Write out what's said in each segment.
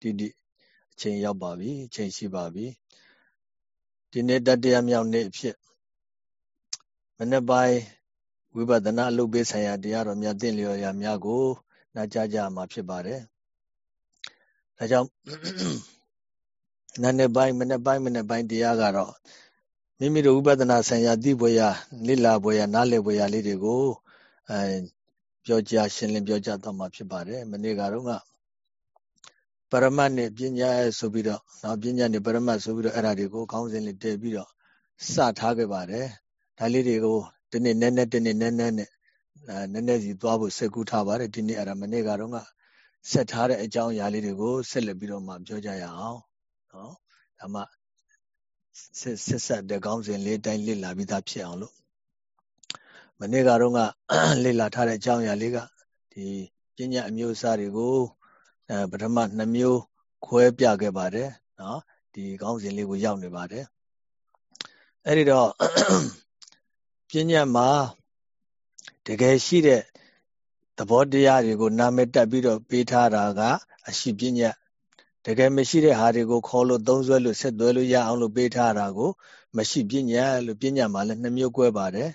တိတိအချိန်ရောက်ပါပြီအချိန်ရှိပါပြီဒီနေ့တတရားမြောက်နေ့အဖြစ်မနေ့ပိုင်းဝိပဿနာအလုပ်ပေးဆိုင်ရာတရားတော်မြတ်သင်လျော်ရာများကိုနာကြားကြမှာဖြစ်ပါတယ်ဒါကြောင့်နာနေ့ပိုင်းမနေ့ပိုင်းမနေ့ပိုင်းတရားကတော့မိမိတို့ဝိပဿနာဆိုင်ရာသိပွဲရာလိလာပွဲရာနားလည်ပွဲရာလေးတွေကိုအဲပြောကြားရှင်းလင်းပြောကြားတော့မှာဖြစ်ပါတယ်မနေ့ကတော့က ပရမတ်နဲ့ပညာဆိုပြီးတော့နော်ပညာနဲ့ပရမတ်ဆိုပြီးတော့အဲ့ဒါတွေကိုခေါင်းစဉ်လေးတည်ပြီးတော့စထားခဲ့ပါတယ်ဒါလေးတွေကိုဒီနေ့နည်းနည်းဒီနေ့နည်းနည်းနဲ့နည်းနည်းစီသွားဖို့စက်ကူးထားပါတယ်ဒီနေ့အဲ့ဒါမနေ့ကတော့ကဆက်ထားတဲ့အကြောင်းအရာလေးတွေကိုဆက်လက်ပြီးတော့မှပြောကြရအောင်နော်ဒါမှဆက်ဆက်ဆက်တဲ့ခေါင်းစဉ်လေးတိုင်းလေ့လာပြီးသားဖြစ်အောင်လို့မနေ့ကတော့ကလေ့လာထားတဲ့အကြောင်းအရာလေးကဒီပညာအမျိုးအစားတွေကို အဲပထမ2မျိုးခွဲပြခဲ့ပါတယ်နော်ဒီခေါင်းစဉ်လေးကိုရောက်နေပါတယ်အဲ့ဒီတော့ပညာမှာတကယ်ရှိတဲ့သဘောတရားတွေကိုနာမည်တက်ပြီးတော့ပေးထားတာက အရှိပညာတကယ်မရှိတဲ့ဟာတွေကိုခေါ်လို့သုံးဆွဲလို့ဆက်သွဲလို့ရအောင်လို့ပေးထားတာကို မရှိပညာလို့ပညာမှာလည်းနှမျိုး꿰ပါတယ်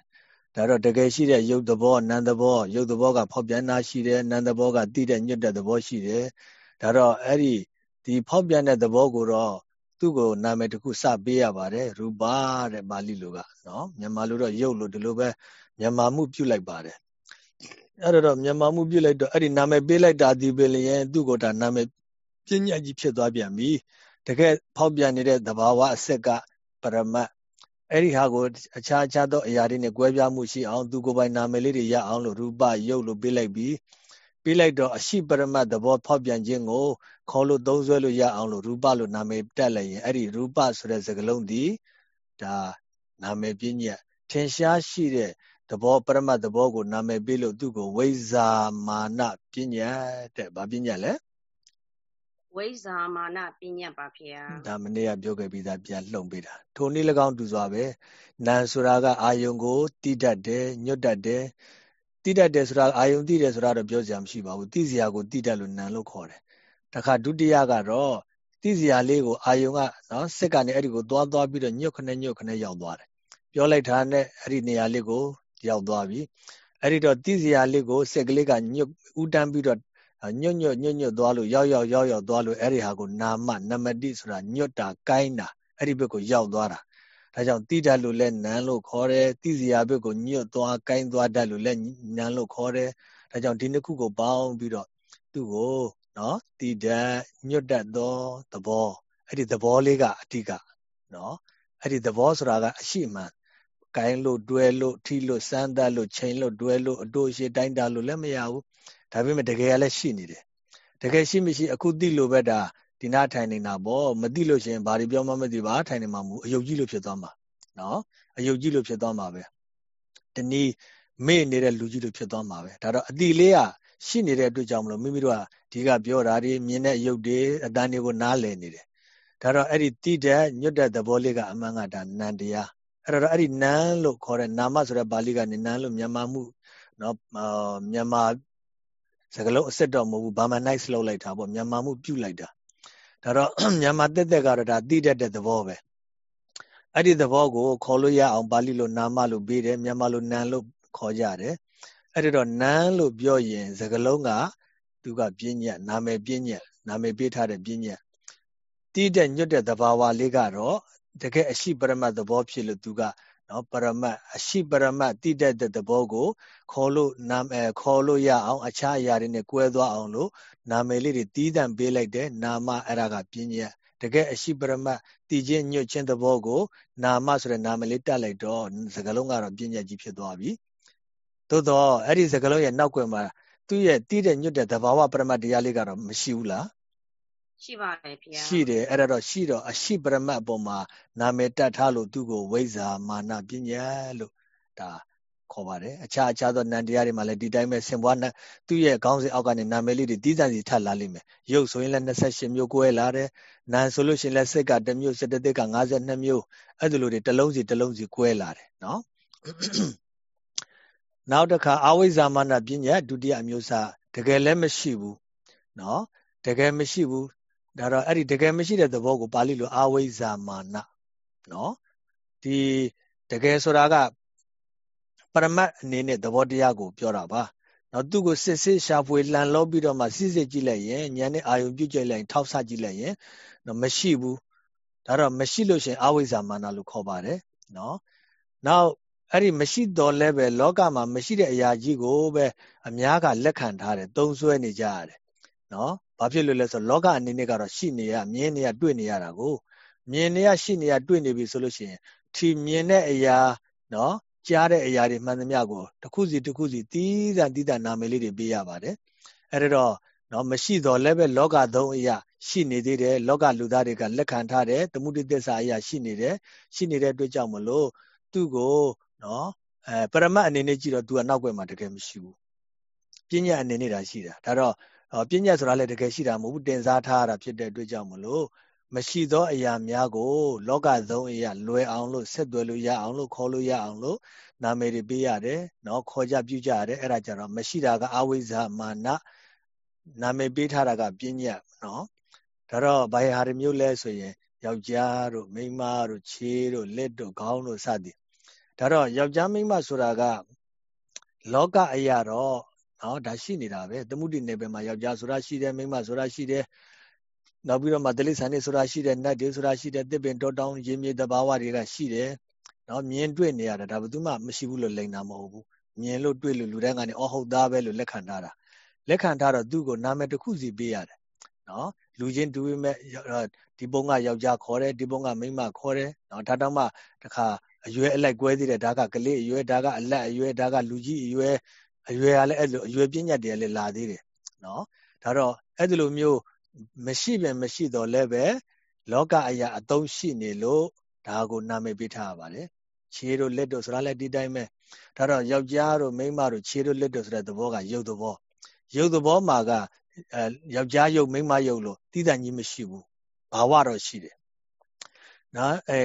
ဒါတော့တကယ်ရှိတဲ့ယုတ်သဘောနံသဘောယုတ်သဘောကဖောက်ပြန်တာရှိတယ်နံသဘောကတိတဲ့ညွတ်တဲ့သဘောရှိတယ်ဒါတော့အဲ့ဒီဒီဖောက်ပြန်တဲ့သဘောကိုတော့သူ့ကိုနာမည်တစ်ခုစပေးရပါတယ်ရူပတဲ့ပါဠိလိုကနော်မြန်မာလိုတော့ယုတ်လို့ဒီလိုပဲမြန်မာမှုပြုလိုက်ပါတယ်အဲ့တော့မြန်မာမှုပြုလိုက်တော့အဲ့ဒီနာမည်ပေးလိုက်တာဒီပဲလျင်သူ့ကိုဒါနာမည်ပညာကြီးဖြစ်သွားပြန်ပြီတကယ်ဖောက်ပြန်နေတဲ့သဘာဝအဆက်ကပရမတ် အဲ့ဒီဟာကိုအခြားအခြားသောအရာတွေနဲ့ကွဲပြားမှုရှိအောင်သူကိုယ်ပိုင်နာမည်လေးတွေရအောင်လို့ရူပယုတ်လို့ပေးလိုက်ပြီးပေးလိုက်တော့အရှိပရမတ်သဘောဖောက်ပြန်ခြင်းကိုခေါ်လို့သုံးဆွဲလို့ရအောင်လို့ရူပလို့နာမည်တက်လိုက်ရင်အဲ့ဒီရူပဆိုတဲ့စကားလုံးဒီဒါနာမည်ပြည့်ညက်ထင်ရှားရှိတဲ့သဘောပရမတ်သဘောကိုနာမည်ပေးလို့သူ့ကိုဝိဇာမာနပြညတ်တဲ့ဗာပြညတ်လဲ ဝိဇာမာနပြညတ်ပါဖေဟာဒါမနေ့ကပြောခဲ့ပြီးသားပြန်လှုံပေးတာထိုနည်း၎င်းတူစွာပဲနာဆိုတာကအာယုံကိုတိတတ်တယ်ညွတ်တတ်တယ်တိတတ်တယ်ဆိုတာအာယုံတိတယ်ဆိုတာတော့ပြောစရာမရှိပါဘူးတိစရာကိုတိတတ်လို့နံလို့ခေါ်တယ်တခါဒုတိယကတော့တိစရာလေးကိုအာယုံကနော်စစ်ကနေအဲ့ဒီကိုသွားသွားပြီးတော့ညွတ်ခနဲ့ညွတ်ခနဲ့ရောက်သွားတယ်ပြောလိုက်တာနဲ့အဲ့ဒီနေရာလေးကိုရောက်သွားပြီအဲ့ဒီတော့တိစရာလေးကိုစက်ကလေးကညွတ်ဥတန်းပြီးတော့ ညွတ်ညွတ်ညွတ်ညွတ်သွားလို့ရောက်ရောက်ရောက်ရောက်သွားလို့အဲ့ဒီဟာကိုနာမနမတိဆိုတာညွတ်တာကိုင်းတာအဲ့ဒီဘက်ကိုရောက်သွားတာဒါကြောင့်တိတတ်လို့လဲနန်းလို့ခေါ်တယ်တိစရာဘက်ကိုညွတ်သွားကိုင်းသွားတတ်လို့လဲနန်းလို့ခေါ်တယ်ဒါကြောင့်ဒီနှစ်ခုကိုပေါင်းပြီးတော့သူ့ကိုနော်တိတတ်ညွတ်တတ်သောသဘောအဲ့ဒီသဘောလေးကအတိကနော်အဲ့ဒီသဘောဆိုတာကအရှိမှန်ကိုင်းလို့တွဲလို့ထိလို့စမ်းသပ်လို့ချိန်လို့တွဲလို့အတို့ရှိတိုင်းတာလို့လည်းမရဘူး ဒါပေမဲ့တကယ်ကလည်းရှိနေတယ်တကယ်ရှိမရှိအခုသိလို့ပဲဒါဒီနာထိုင်နေတာပေါ့မသိလို့ရှိရင်ဘာတွေပြောမှမသိပါထိုင်နေမှာမဟုတ်အယုတ်ကြီးလို့ဖြစ်သွားမှာနော်အယုတ်ကြီးလို့ဖြစ်သွားမှာပဲတနည်းမေ့နေတဲ့လူကြီးလို့ဖြစ်သွားမှာပဲဒါတော့အတိလေးကရှိနေတဲ့အတွက်ကြောင့်မလို့မိမိတို့ကဒီကပြောတာတွေမြင်တဲ့အယုတ်တွေအတန်တွေကိုနားလည်နေတယ်ဒါတော့အဲ့ဒီတိတဲ့ညွတ်တဲ့သဘောလေးကအမှန်ကဒါနန္တရားအဲ့တော့အဲ့ဒီနန်းလို့ခေါ်တဲ့နာမဆိုတဲ့ပါဠိကနေနန်းလို့မြန်မာမှုနော်မြန်မာ စကလုံးအစစ်တော့မဟုတ်ဘူးဘာမှ nice လောက်လိုက်တာပေါ့မြန်မာမှုပြုတ်လိုက်တာဒါတော့မြန်မာတက်တက်ကတော့ဒါတိတတ်တဲ့သဘောပဲအဲ့ဒီသဘောကိုခေါ်လို့ရအောင်ပါဠိလိုနာမလို့ပြီးတယ်မြန်မာလိုနန်းလို့ခေါ်ကြတယ်အဲ့ဒီတော့နန်းလို့ပြောရင်စကလုံးကသူကပြင်းညက်နာမည်ပြင်းညက်နာမည်ပေးထားတဲ့ပြင်းညက်တိတဲ့ညွတ်တဲ့သဘာဝလေးကတော့တကယ်အရှိပရမတ်သဘောဖြစ်လို့သူက နော်ပရမတ်အရှိပရမတ်တိတတ်တဲ့သဘောကိုခေါ်လို့နာမည်ခေါ်လို့ရအောင် အခြားအရာတွေနဲ့ကွဲသွားအောင်လို့နာမည်လေးတွေတီးတန့်ပေးလိုက်တဲ့နာမအဲ့ဒါကပြင်းညက်တကယ်အရှိပရမတ်တည်ခြင်းညွတ်ခြင်းသဘောကို နာမဆိုတဲ့နာမည်လေးတက်လိုက်တော့စကလုံးကတော့ပြင်းညက်ကြီးဖြစ်သွားပြီသို့တော့အဲ့ဒီစကလုံးရဲ့နောက်ွယ်မှာသူ့ရဲ့တီးတဲ့ညွတ်တဲ့သဘာဝပရမတ်တရားလေးကတော့မရှိဘူးလား ရှိပါတယ်ဖေ။ရှိတယ်အဲ့ဒါတော့ရှိတော့အရှိပရမတ်အပေါ်မှာနာမည်တတ်ထားလို့သူ့ကိုဝိဇ္ဇာမာနပညာလို့ဒါခေါ်ပါတယ်အခြားအခြားသောနံတရားတွေမှာလည်းဒီတိုင်းပဲဆင်ပွားသူ့ရဲ့ခေါင်းစဉ်အောက်ကနေနာမည်လေးတွေတီးတန့်စီထပ်လာလိမ့်မယ်ရုပ်ဆိုရင်လည်း28မျိုး꿰လာတယ်နာမ်ဆိုလို့ရှိရင်လည်းစိတ်က1မျိုးစိတ်တက်က52မျိုးအဲ့ဒီလိုတွေတစ်လုံးစီတစ်လုံးစီ꿰လာတယ်နော်နောက်တစ်ခါအဝိဇ္ဇာမနပညာဒုတိယအမျိုးအစားတကယ်လည်းမရှိဘူးနော်တကယ်မရှိဘူး ဒါတော့အဲ့ဒီတကယ်မရှိတဲ့သဘောကိုပါဠိလိုအာဝိဇ္ဇာမာနနော်ဒီတကယ်ဆိုတာကပရမတ်အနေနဲ့သဘောတရားကိုပြောတာပါနော်သူ့ကိုစစ်စစ်ရှာဖွေလှန်လောပြီးတော့မှစစ်စစ်ကြည့်လိုက်ရင်ဉာဏ်နဲ့အာယုံပြုတ်ကြည့်လိုက်ရင်ထောက်ဆကြည့်လိုက်ရင်နော်မရှိဘူးဒါတော့မရှိလို့ရှင်အဝိဇ္ဇာမာနလို့ခေါ်ပါတယ်နော်နောက်အဲ့ဒီမရှိတော့လဲပဲလောကမှာမရှိတဲ့အရာကြီးကိုပဲအများကလက်ခံထားတယ်သုံးဆွဲနေကြရတယ်နော် ဘာဖြစ်လို့လဲဆိုတော့လောကအနေနဲ့ကတော့ရှိနေရမြင်နေရတွေ့နေရတာကိုမြင်နေရရှိနေရတွေ့နေပြီဆိုလို့ရှိရင်ထီမြင်တဲ့အရာနော်ကြားတဲ့အရာတွေမှန်သမျှကိုတစ်ခုစီတစ်ခုစီတီးသန့်တီးသန့်နာမည်လေးတွေပေးရပါတယ်အဲ့ဒါတော့နော်မရှိတော့လည်းပဲလောကသုံးအရာရှိနေသေးတယ်လောကလူသားတွေကလက်ခံထားတယ်သမှုတ္တသစ္စာအရာရှိနေတယ်ရှိနေတဲ့အတွက်ကြောင့်မလို့သူ့ကိုနော်အဲပရမတ်အနေနဲ့ကြည့်တော့ तू ကနောက်ွယ်မှာတကယ်မရှိဘူးပညာအနေနဲ့ဒါရှိတာဒါတော့ ပညာဆိုတာလည်းတကယ်ရှိတာမဟုတ်ဘူးတင်စားထားရတာဖြစ်တဲ့အတွက်ကြောင့်မလို့မရှိသောအရာများကို လောကသုံးအရာလွယ်အောင်လို့ဆက်သွယ်လို့ရအောင်လို့ခေါ်လို့ရအောင်လို့နာမည်တွေပေးရတယ်နော်ခေါ်ကြပြုကြရတယ်အဲ့ဒါကြတော့မရှိတာကအဝိဇ္ဇာမာနနာမည်ပေးထားတာကပညာနော်ဒါတော့ဘာဟာရမျိုးလဲဆိုရင်ယောက်ျားတို့မိန်းမတို့ခြေတို့လက်တို့ခေါင်းတို့စသည်ဒါတော့ယောက်ျားမိန်းမဆိုတာကလောကအရာတော့ နော်ဒါရှိနေတာပဲသမှုတိနယ်ပယ်မှာယောက်ျားဆိုတာရှိတယ်မိန်းမဆိုတာရှိတယ်နောက်ပြီးတော့မှတိလိษံနေဆိုတာရှိတယ်နတ်တွေဆိုတာရှိတယ်တစ်ပင်တောတောင်းရေမြေသဘာဝတွေကရှိတယ်နော်မြင်တွေ့နေရတာဒါဘယ်သူမှမရှိဘူးလို့လိန်တာမဟုတ်ဘူးမြင်လို့တွေ့လို့လူတိုင်းကနေအော်ဟုတ်သားပဲလို့လက်ခံထားတာလက်ခံထားတော့သူ့ကိုနာမည်တစ်ခုစီပေးရတယ်နော်လူချင်းတူမဲ့ဒီပုံကယောက်ျားခေါ်တယ်ဒီပုံကမိန်းမခေါ်တယ်နော်ဒါတောင်မှတခါအရွယ်အလိုက်ကွဲသေးတယ်ဒါကကလေးအရွယ်ဒါကအလက်အရွယ်ဒါကလူကြီးအရွယ် အရွယ်ကလည်းအဲ့လိုအရွယ်ပြည့်ညတ်တွေကလည်းလာသေးတယ်နော်ဒါတော့အဲ့ဒီလိုမျိုးမရှိပဲမရှိတော့လည်းပဲလောကအရာအသုံးရှိနေလို့ဒါကိုနာမည်ပေးထားရပါတယ်ခြေတို့လက်တို့ဆိုတာလည်းဒီတိုင်းပဲဒါတော့ယောက်ျားတို့မိန်းမတို့ခြေတို့လက်တို့ဆိုတဲ့သဘောကရုပ်သဘောရုပ်သဘောမှာကအဲယောက်ျားရုပ်မိန်းမရုပ်လို့တိတန်ကြီးမရှိဘူးဘာဝတော့ရှိတယ်နော်အဲ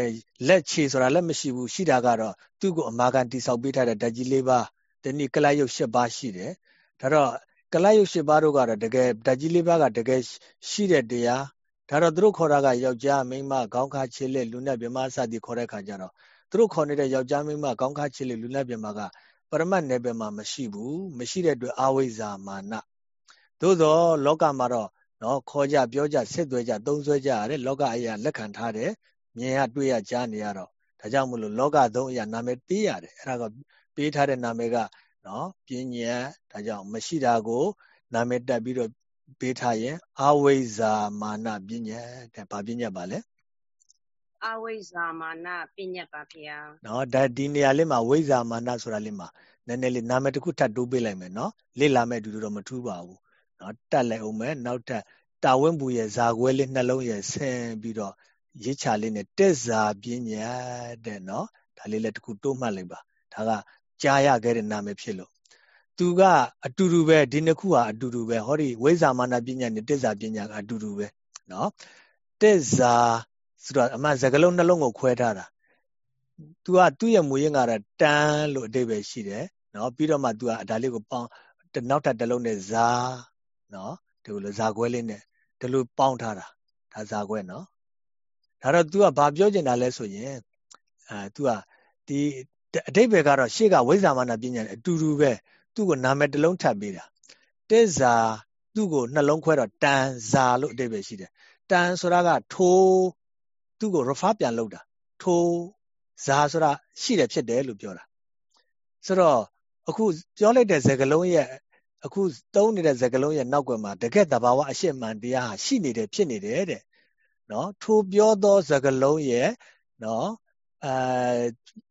လက်ခြေဆိုတာလည်းမရှိဘူးရှိတာကတော့သူ့ကိုအမာခံတိဆောက်ပေးထားတဲ့ဓာတ်ကြီးလေးပါ တနည်းကလပ်ရုပ်၈ပါးရှိတယ်ဒါတော့ကလပ်ရုပ်၈ပါးတို့ကတော့တကယ်ဓာတ်ကြီးလေးပါးကတကယ်ရှိတဲ့တရားဒါတော့သူတို့ခေါ်တာကယောက်ျားမိန်းမခေါင်းခါခြေလက်လူနဲ့မြမစသည်ခေါ်တဲ့ခါကျတော့သူတို့ခေါ်နေတဲ့ယောက်ျားမိန်းမခေါင်းခါခြေလက်လူနဲ့မြမကပရမတ်နယ်ပယ်မှာမရှိဘူးမရှိတဲ့အတွက်အာဝိဇ္ဇာမာနသို့သောလောကမှာတော့နော်ခေါ်ကြပြောကြဆက်သွဲကြသုံးဆွဲကြရတယ်လောကအရာလက်ခံထားတယ်မြင်ရတွေ့ရကြားနေရတော့ဒါကြောင့်မလို့လောကသုံးအရာနာမည်ပေးရတယ်အဲ့ဒါက ပေးထားတဲ့နာမည်ကနော်ပညာဒါကြောင့်မရှိတာကိုနာမည်တက်ပြီးတော့ပေးထားရင်အဝိဇ္ဇာမာနပညာတဲ့ဘာပညာပါလဲအဝိဇ္ဇာမာနပညာပါဗျာနော်ဒါဒီနေရာလေးမှာဝိဇ္ဇာမာနဆိုတာလေးမှာနည်းနည်းလေးနာမည်တစ်ခုထပ်တိုးပေးလိုက်မယ်နော်လေ့လာမဲ့အတူတူတော့မထူးပါဘူးနော်တက်လိုက်အောင်မယ်နောက်ထပ်တာဝင်းဘူးရဲ့ဇာခွဲလေးနှလုံးရဲ့ဆင်ပြီးတော့ရစ်ချလေးနဲ့တက်ဇာပညာတဲ့နော်ဒါလေးလည်းတစ်ခုတိုးမှတ်လိုက်ပါဒါက ကြားရခဲ့တဲ့နာမည်ဖြစ်လို့သူကအတူတူပဲဒီနှစ်ခုဟာအတူတူပဲဟောဒီဝိဇာမာနပညာနဲ့တက်ဇာပညာကအတူတူပဲနော်တက်ဇာဆိုတော့အမှစကလုံးနှလုံးကိုခွဲထားတာသူကသူ့ရဲ့မူရင်းကတော့တန်းလို့အတိတ်ပဲရှိတယ်နော်ပြီးတော့မှသူကဒါလေးကိုပေါင်းနောက်ထပ်တစ်လုံးနဲ့ဇာနော်ဒီလိုဇာခွဲလေးနဲ့ဒီလိုပေါင်းထားတာဒါဇာခွဲနော်ဒါတော့ तू ကဘာပြောချင်တာလဲဆိုရင်အဲ तू ကဒီ အတိတ်ပဲကတော့ရှေ့ကဝိဇာမနာပညာနဲ့အတူတူပဲသူ့ကိုနာမည်တစ်လုံးထပ်ပေးတာတက်ဇာသူ့ကိုနှလုံးခွဲတော့တန်ဇာလို့အတိတ်ပဲရှိတယ်တန်ဆိုတာကထိုးသူ့ကို refer ပြန်လုပ်တာထိုးဇာဆိုတာရှိတယ်ဖြစ်တယ်လို့ပြောတာဆိုတော့အခုပြောလိုက်တဲ့စကားလုံးရဲ့အခုသုံးနေတဲ့စကားလုံးရဲ့နောက်ွယ်မှာတကယ့်တဘာဝအရှိမှန်တရားဟာရှိနေတယ်ဖြစ်နေတယ်တဲ့နော်ထိုပြောသောစကားလုံးရဲ့နော် အဲ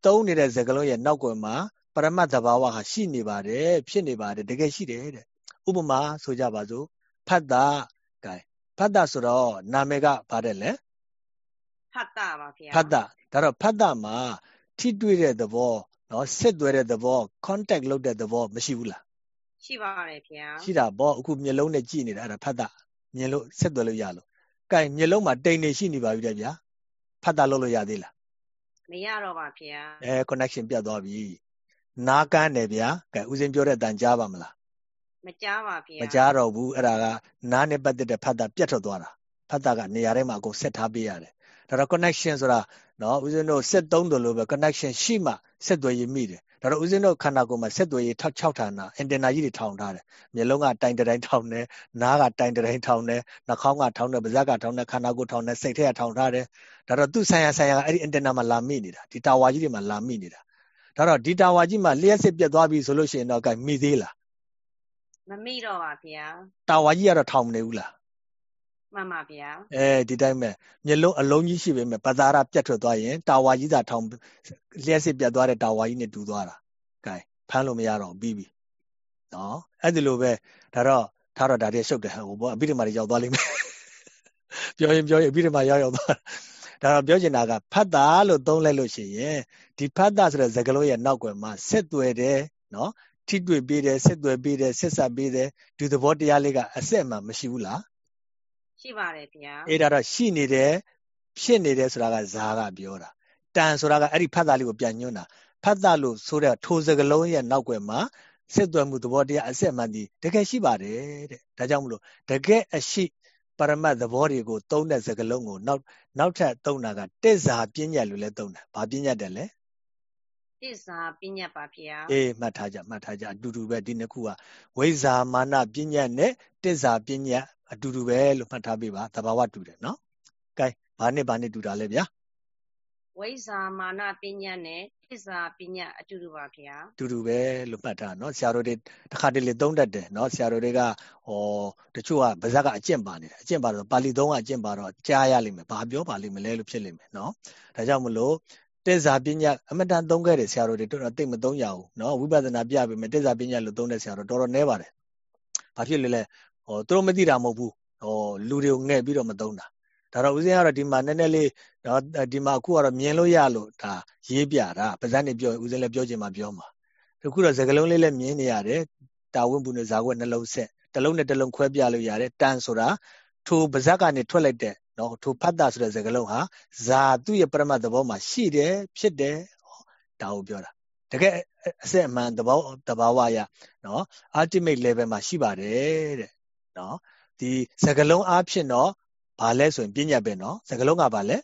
သုံးနေတဲ့စကားလုံးရဲ့နောက်ွယ်မှာပရမတ်တဘာဝဟာရှိနေပါတယ်ဖြစ်နေပါတယ်တကယ်ရှိတယ်တဲ့ဥပမာဆိုကြပါစို့ဖတ်တာကဲဖတ်တာဆိုတော့နာမည်ကဘာတဲ့လဲဖတ်တာပါဗျာဖတ်တာဒါတော့ဖတ်တာမှာထိတွေ့တဲ့သဘောနော်ဆက်သွဲတဲ့သဘော contact လုပ်တဲ့သဘောမရှိဘူးလားရှိပါတယ်ဗျာရှိတာပေါ့အခုမျက်လုံးနဲ့ကြည့်နေတာအဲ့ဒါဖတ်တာမြင်လို့ဆက်သွဲလို့ရလို့ကဲမျက်လုံးမှာတိမ်နေရှိနေပါပြီတဲ့ဗျာဖတ်တာလုပ်လို့ရသေးလား မရတော့ပါဗျာအဲ connection ပြတ်သွားပြီနားကန်းတယ်ဗျာကဲဦးစင်ပြောတဲ့အတန်ကြားပါမလားမကြားပါဗျာမကြားတော့ဘူးအဲ့ဒါကနားနဲ့ပတ်သက်တဲ့ဖတ်တာပြတ်ထွက်သွားတာဖတ်တာကနေရာထဲမှာအကုန်ဆက်ထားပေးရတယ်ဒါတော့ connection ဆိုတာ နော်ဦးဇင်းတို့ဆက်သုံးတယ်လို့ပဲ connection ရှိမှဆက်သွယ်ရေးမိတယ်ဒါတော့ဦးဇင်းတို့ခန္ဓာကိုယ်မှာဆက်သွယ်ရေးထောက်6ဌာနအင်တင်နာကြီးတွေထောင်ထားတယ်မျက်လုံးကတိုင်တိုင်းထောင်တယ်နားကတိုင်တိုင်းထောင်တယ်နှာခေါင်းကထောင်တယ်ပါးစပ်ကထောင်တယ်ခန္ဓာကိုယ်ထောင်တယ်စိတ်ထဲကထောင်ထားတယ်ဒါတော့သူ့ဆိုင်ရာဆိုင်ရာကအဲ့ဒီအင်တင်နာမှာလာမိနေတာဒီတာဝါကြီးတွေမှာလာမိနေတာဒါတော့ဒီတာဝါကြီးမှာလျှက်စစ်ပြတ်သွားပြီဆိုလို့ရှိရင်တော့ကဲမိသေးလားမမိတော့ပါဗျာတာဝါကြီးကတော့ထောင်မနေဘူးလား မှန်ပါဗျာအဲဒီတိုင်းပဲမျက်လုံးအလုံးကြီးရှိပေမဲ့ပသာရပြတ်ထွက်သွားရင်တာဝါကြီးသာထောင်လျှက်စစ်ပြတ်သွားတဲ့တာဝါကြီးနဲ့တူသွားတာကဲဖမ်းလို့မရတော့ပြီးပြီနော်အဲ့ဒီလိုပဲဒါတော့ထားတော့ဒါတည်းရှုပ်တယ်ဟိုဘောအဘိဓမ္မာတွေရောက်သွားလိမ့်မယ်ပြောရင်ပြောရင်အဘိဓမ္မာရောက်ရောက်သွားဒါတော့ပြောချင်တာကဖတ်တာလို့သုံးလိုက်လို့ရှိရင်ဒီဖတ်တာဆိုတဲ့စကားလုံးရဲ့နောက်ွယ်မှာဆက်သွယ်တယ်နော်ထိတွေ့ပေးတယ်ဆက်သွယ်ပေးတယ်ဆက်ဆက်ပေးတယ်ဒီသဘောတရားလေးကအဆက်မှမရှိဘူးလား ရှိပါတယ်ဗျာအဲ့ဒါတော့ရှိနေတယ်ဖြစ်နေတယ်ဆိုတာကဇာကပြောတာတန်ဆိုတာကအဲ့ဒီဖတ်တာလေးကိုပြန်ညွှန်းတာဖတ်တာလို့ဆိုတဲ့ထိုစကလုံးရဲ့နောက်ွယ်မှာစစ်သွဲမှုသဘောတရားအစစ်မှန်ဒီတကယ်ရှိပါတယ်တဲ့ဒါကြောင့်မလို့တကယ်အရှိပရမတ်သဘောတွေကိုသုံးတဲ့စကလုံးကိုနောက်နောက်ထပ်သုံးတာကတစ္ဆာပညာလို့လည်းသုံးတယ်။ဘာပညာတယ်လဲ။တစ္ဆာပညာပါဗျာ။အေးမှတ်ထားကြမှတ်ထားကြအတူတူပဲဒီနှစ်ခုကဝိဇာမာနပညာနဲ့တစ္ဆာပညာ အတူတူပဲလို့မှတ်ထားပေးပါသဘာဝတူတယ်နော်။ gain ဘာနဲ့ဘာနဲ့တူတာလဲဗျာ။ဝိဇာမာနပညာနဲ့သစ္စာပညာအတူတူပါဗျာအတူတူပဲလို့မှတ်ထားနော်ဆရာတို့တွေတစ်ခါတလေသုံးတတ်တယ်နော်ဆရာတို့တွေကဟောတချို့ကဗဇက်ကအကျင့်ပါနေတယ်အကျင့်ပါတော့ပါဠိသုံးကအကျင့်ပါတော့ကြားရလိမ့်မယ်ဘာပြောပါလိမ့်မလဲလို့ဖြစ်လိမ့်မယ်နော်ဒါကြောင့်မလို့တစ္ဆာပညာအမတန်သုံးခဲ့တယ်ဆရာတို့တွေတော်တော်သိမသုံးရဘူးနော်ဝိပဿနာပြပြီမယ်တစ္ဆာပညာလို့သုံးတဲ့ဆရာတို့တော်တော်နဲပါတယ်ဘာဖြစ်လဲလဲ ဟောသူတို့မသိတာမဟုတ်ဘူးဟောလူတွေကိုငှဲ့ပြီးတော့မသုံးတာဒါတော့ဦးဇင်းကတော့ဒီမှာနည်းနည်းလေးနော်ဒီမှာအခုကတော့မြင်လို့ရလို့ဒါရေးပြတာပါဇက်နေပြောဦးဇင်းလည်းပြောချင်မှပြောမှာတခုတော့စကလုံးလေးလည်းမြင်နေရတယ်တာဝင့်ဘူးနဲ့ဇာကွက်နှလုံးဆက်တစ်လုံးနဲ့တစ်လုံးခွဲပြလို့ရတယ်တန်ဆိုတာထိုပါဇက်ကနေထွက်လိုက်တဲ့နော်ထိုဖတ်တာဆိုတဲ့စကလုံးဟာဇာသူ့ရဲ့ပရမတ်သဘောမှာရှိတယ်ဖြစ်တယ်ဒါကိုပြောတာတကယ်အစစ်အမှန်သဘောတဘာဝရနော် ultimate level မှာရှိပါတယ်တဲ့ နော်ဒီစကလုံးအားဖြင့်တော့ဘာလဲဆိုရင်ပညာပဲနော်စကလုံးကဘာလဲ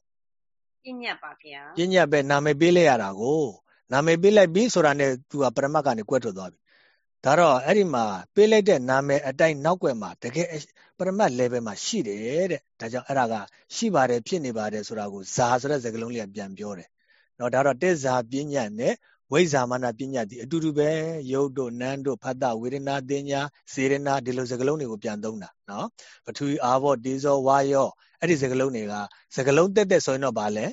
ပညာပါဗျာပညာပဲနာမည်ပေးလိုက်ရတာကိုနာမည်ပေးလိုက်ပြီဆိုတာနဲ့သူကပရမတ်ကနေကွဲထွက်သွားပြီဒါတော့အဲ့ဒီမှာပေးလိုက်တဲ့နာမည်အတိုင်းနောက်ွယ်မှာတကယ်ပရမတ် level မှာရှိတယ်တဲ့ဒါကြောင့်အဲ့ဒါကရှိပါတယ်ဖြစ်နေပါတယ်ဆိုတာကိုဇာဆိုတဲ့စကားလုံးလေးကပြန်ပြောတယ်နော်ဒါတော့တက်ဇာပညာနဲ့ ဝိဇာမနာပညာဒီအတူတူပဲယုတ်တို့နန်းတို့ဖတ်တဝေဒနာတင်ညာစေရနာဒီလိုစကားလုံးတွေကိုပြန်သုံးတာနော်ပထဝီအာဘောတေဇောဝါယောအဲ့ဒီစကားလုံးတွေကစကားလုံးတက်တက်ဆိုရင်တော့ဗာလဲ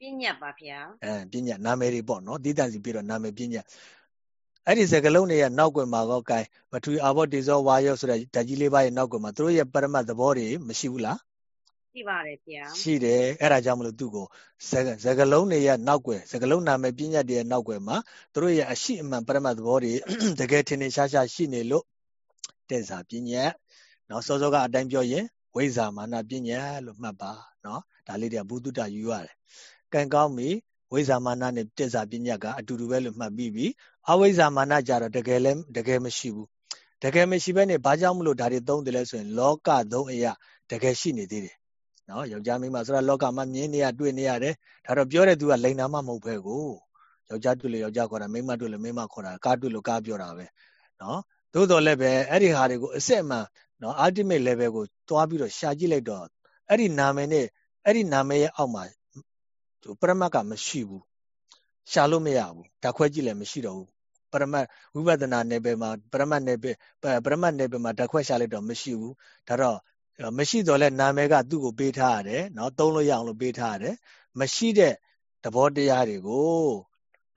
ပညာပါဗျာအဲပညာနာမည်တွေပေါ့နော်ဒီတန်စီပြီးတော့နာမည်ပညာအဲ့ဒီစကလုံးတွေရဲ့နောက်ွယ်မှာကောကိုင်မထူအာဘောတေဇောဝါယောဆိုတဲ့ဓာကြီးလေးပါးရဲ့နောက်ွယ်မှာသူတို့ရဲ့ပရမတ်သဘောတွေမရှိဘူးလား ရှိပါတယ်ဗျာရှိတယ်အဲ့ဒါကြောင့်မလို့သူ့ကိုစကလုံးတွေရဲ့နောက်ွယ်စကလုံးနာမည်ပညာတွေရဲ့နောက်ွယ်မှာသူတို့ရဲ့အရှိအမှန်ပရမတ်သဘောတွေတကယ်ထင်ထင်ရှားရှားရှိနေလို့တဲ့စာပညာနော်စောစောကအတိုင်းပြောရင်ဝိဇာမာနပညာလို့မှတ်ပါနော်ဒါလေးတွေကဘုဒ္ဓတယူရတယ်ကံကောင်းပြီဝိဇာမာနနဲ့တက်စာပညာကအတူတူပဲလို့မှတ်ပြီးပြီအဝိဇ္ဇာမာနကြတော့တကယ်လဲတကယ်မရှိဘူးတကယ်မရှိဘဲနဲ့ဘာကြောင့်မလို့ဒါတွေသုံးတယ်လဲဆိုရင်လောကသုံးအရာတကယ်ရှိနေသေးတယ် နော်ယောက်ျားမိန်းမဆိုတာလောကမှာမြင်နေရတွေ့နေရတယ်ဒါတော့ပြောတဲ့သူကလိန်နာမမဟုတ်ပဲကိုယောက်ျားတွေ့လို့ယောက်ျားခေါ်တာမိန်းမတွေ့လို့မိန်းမခေါ်တာကားတွေ့လို့ကားပြောတာပဲနော်သို့တော်လည်းပဲအဲ့ဒီဟာတွေကိုအစစ်အမှန်နော် ultimate level ကိုတွားပြီးတော့ရှာကြည့်လိုက်တော့အဲ့ဒီနာမည်နဲ့အဲ့ဒီနာမည်ရဲ့အောက်မှာပရမတ်ကမရှိဘူးရှာလို့မရဘူးဓာတ်ခွဲကြည့်လည်းမရှိတော့ဘူးပရမတ်ဝိပဿနာနယ်ပယ်မှာပရမတ်နယ်ပယ်ပရမတ်နယ်ပယ်မှာဓာတ်ခွဲရှာလိုက်တော့မရှိဘူးဒါတော့ မရှိတော့လဲနာမည်ကသူ့ကိုပေးထားရတယ်နော်သုံးလို့ရအောင်လို့ပေးထားရတယ်မရှိတဲ့သဘောတရားတွေကို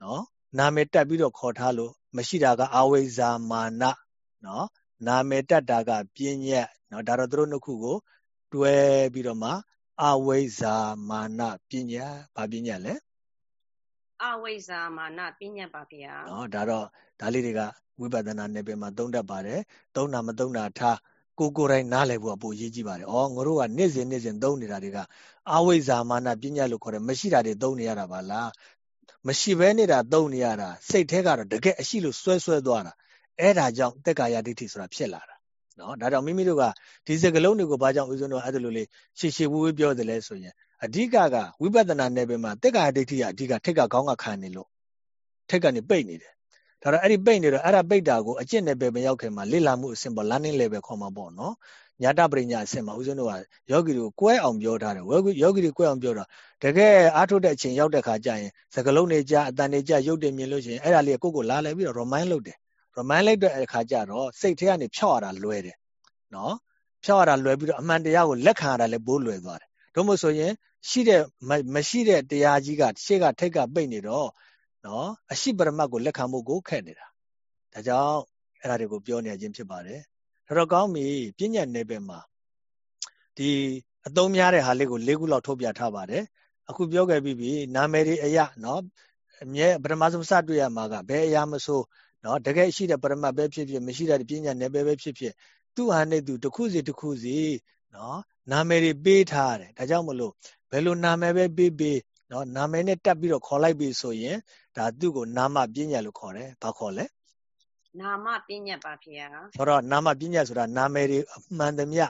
နော်နာမည်တက်ပြီးတော့ခေါ်ထားလို့မရှိတာကအဝိဇ္ဇာမာနနော်နာမည်တက်တာကပြင်းညက်နော်ဒါတော့သူတို့နှစ်ခုကို တွဲပြီးတော့မှအဝိဇ္ဇာမာနပညာဘာပညာလဲအဝိဇ္ဇာမာနပညာပါဗျာနော်ဒါတော့ဒါလေးတွေကဝိပဿနာနယ်ပယ်မှာသုံးတတ်ပါတယ်သုံးတာမသုံးတာထား ကိုကိုယ်တိုင်နားလည်ဖို့အပိုအရေးကြီးပါတယ်။အော်ငါတို့ကနေ့စဉ်နေ့စဉ်သုံးနေတာတွေကအဝိဇ္ဇာမာနပညာလို့ခေါ်တယ်မရှိတာတွေသုံးနေရတာပါလား။မရှိဘဲနေတာသုံးနေရတာစိတ်ထဲကတော့တကယ်အရှိလို့ဆွဲဆွဲသွားတာအဲ့ဒါကြောင့်တက်ကာယဒိဋ္ဌိဆိုတာဖြစ်လာတာနော်ဒါကြောင့်မိမိတို့ကဒီစကလုံးတွေကိုဘာကြောင့်ဦးဇင်းတို့အဲ့ဒါလိုလေးရှေ့ရှေ့ဝေးဝေးပြောတယ်လဲဆိုရင်အဓိကကဝိပဿနာနယ်ပယ်မှာတက်ကာယဒိဋ္ဌိကအဓိကထိတ်ကခေါင်းကခံနေလို့ထိတ်ကနေပိတ်နေတယ် ဒါတော့အဲ့ဒီပိတ်နေတော့အဲ့ဒါပိတ်တာကိုအကျင့်နယ်ပယ်မရောက်ခင်မှာလေ့လာမှုအဆင့်ပေါ် learning level ခေါ်မှာပေါ့နော်ညာတပရိညာအဆင့်မှာဦးဇင်းတို့ကယောဂီတွေကိုကွဲအောင်ပြောထားတယ်ယောဂီတွေကွဲအောင်ပြောတာတကယ်အားထုတ်တဲ့အချိန်ရောက်တဲ့ခါကျရင်စကလုံးတွေကြအတန်တွေကြရုပ်တွေမြင်လို့ရှိရင်အဲ့ဒါလေးကိုကိုလာလဲပြီးတော့ remind လုပ်တယ် remind လိုက်တဲ့အခါကျတော့စိတ်ထဲကနေဖြောက်ရတာလွယ်တယ်နော်ဖြောက်ရတာလွယ်ပြီးတော့အမှန်တရားကိုလက်ခံရတာလည်းပိုးလွယ်သွားတယ်တို့မို့ဆိုရင်ရှိတဲ့မရှိတဲ့တရားကြီးကရှေ့ကထိတ်ကပိတ်နေတော့ နော်အရှိပရမတ်ကိုလက်ခံဖို့ကိုခက်နေတာဒါကြောင့်အဲ့ဒါတွေကိုပြောနေခြင်းဖြစ်ပါတယ်တော်တော်ကောင်းပြီပြဉ္ညာနယ်ပယ်မှာဒီအသုံးများတဲ့ဟာလေးကို၄ခုလောက်ထုတ်ပြထားပါတယ်အခုပြောခဲ့ပြီးပြီနာမည်တွေအရာနော်အမြဲပထမဆုံးစတွေ့ရမှာကဘယ်အရာမဆိုနော်တကယ်ရှိတဲ့ပရမတ်ပဲဖြစ်ဖြစ်မရှိတဲ့ပြဉ္ညာနယ်ပယ်ပဲဖြစ်ဖြစ်သူ့ဟာနဲ့သူတစ်ခုစီတစ်ခုစီနော်နာမည်တွေပေးထားတယ်ဒါကြောင့်မလို့ဘယ်လိုနာမည်ပဲပေးပေး နော်နာမည်နဲ့တက်ပြီးတော့ခေါ်လိုက်ပြီဆိုရင်ဒါသူ့ကိုနာမပညာလို့ခေါ်တယ်ဘာခေါ်လဲနာမပညာပါဗျာဆိုတော့နာမပညာဆိုတာနာမည်တွေအမှန်တမျှ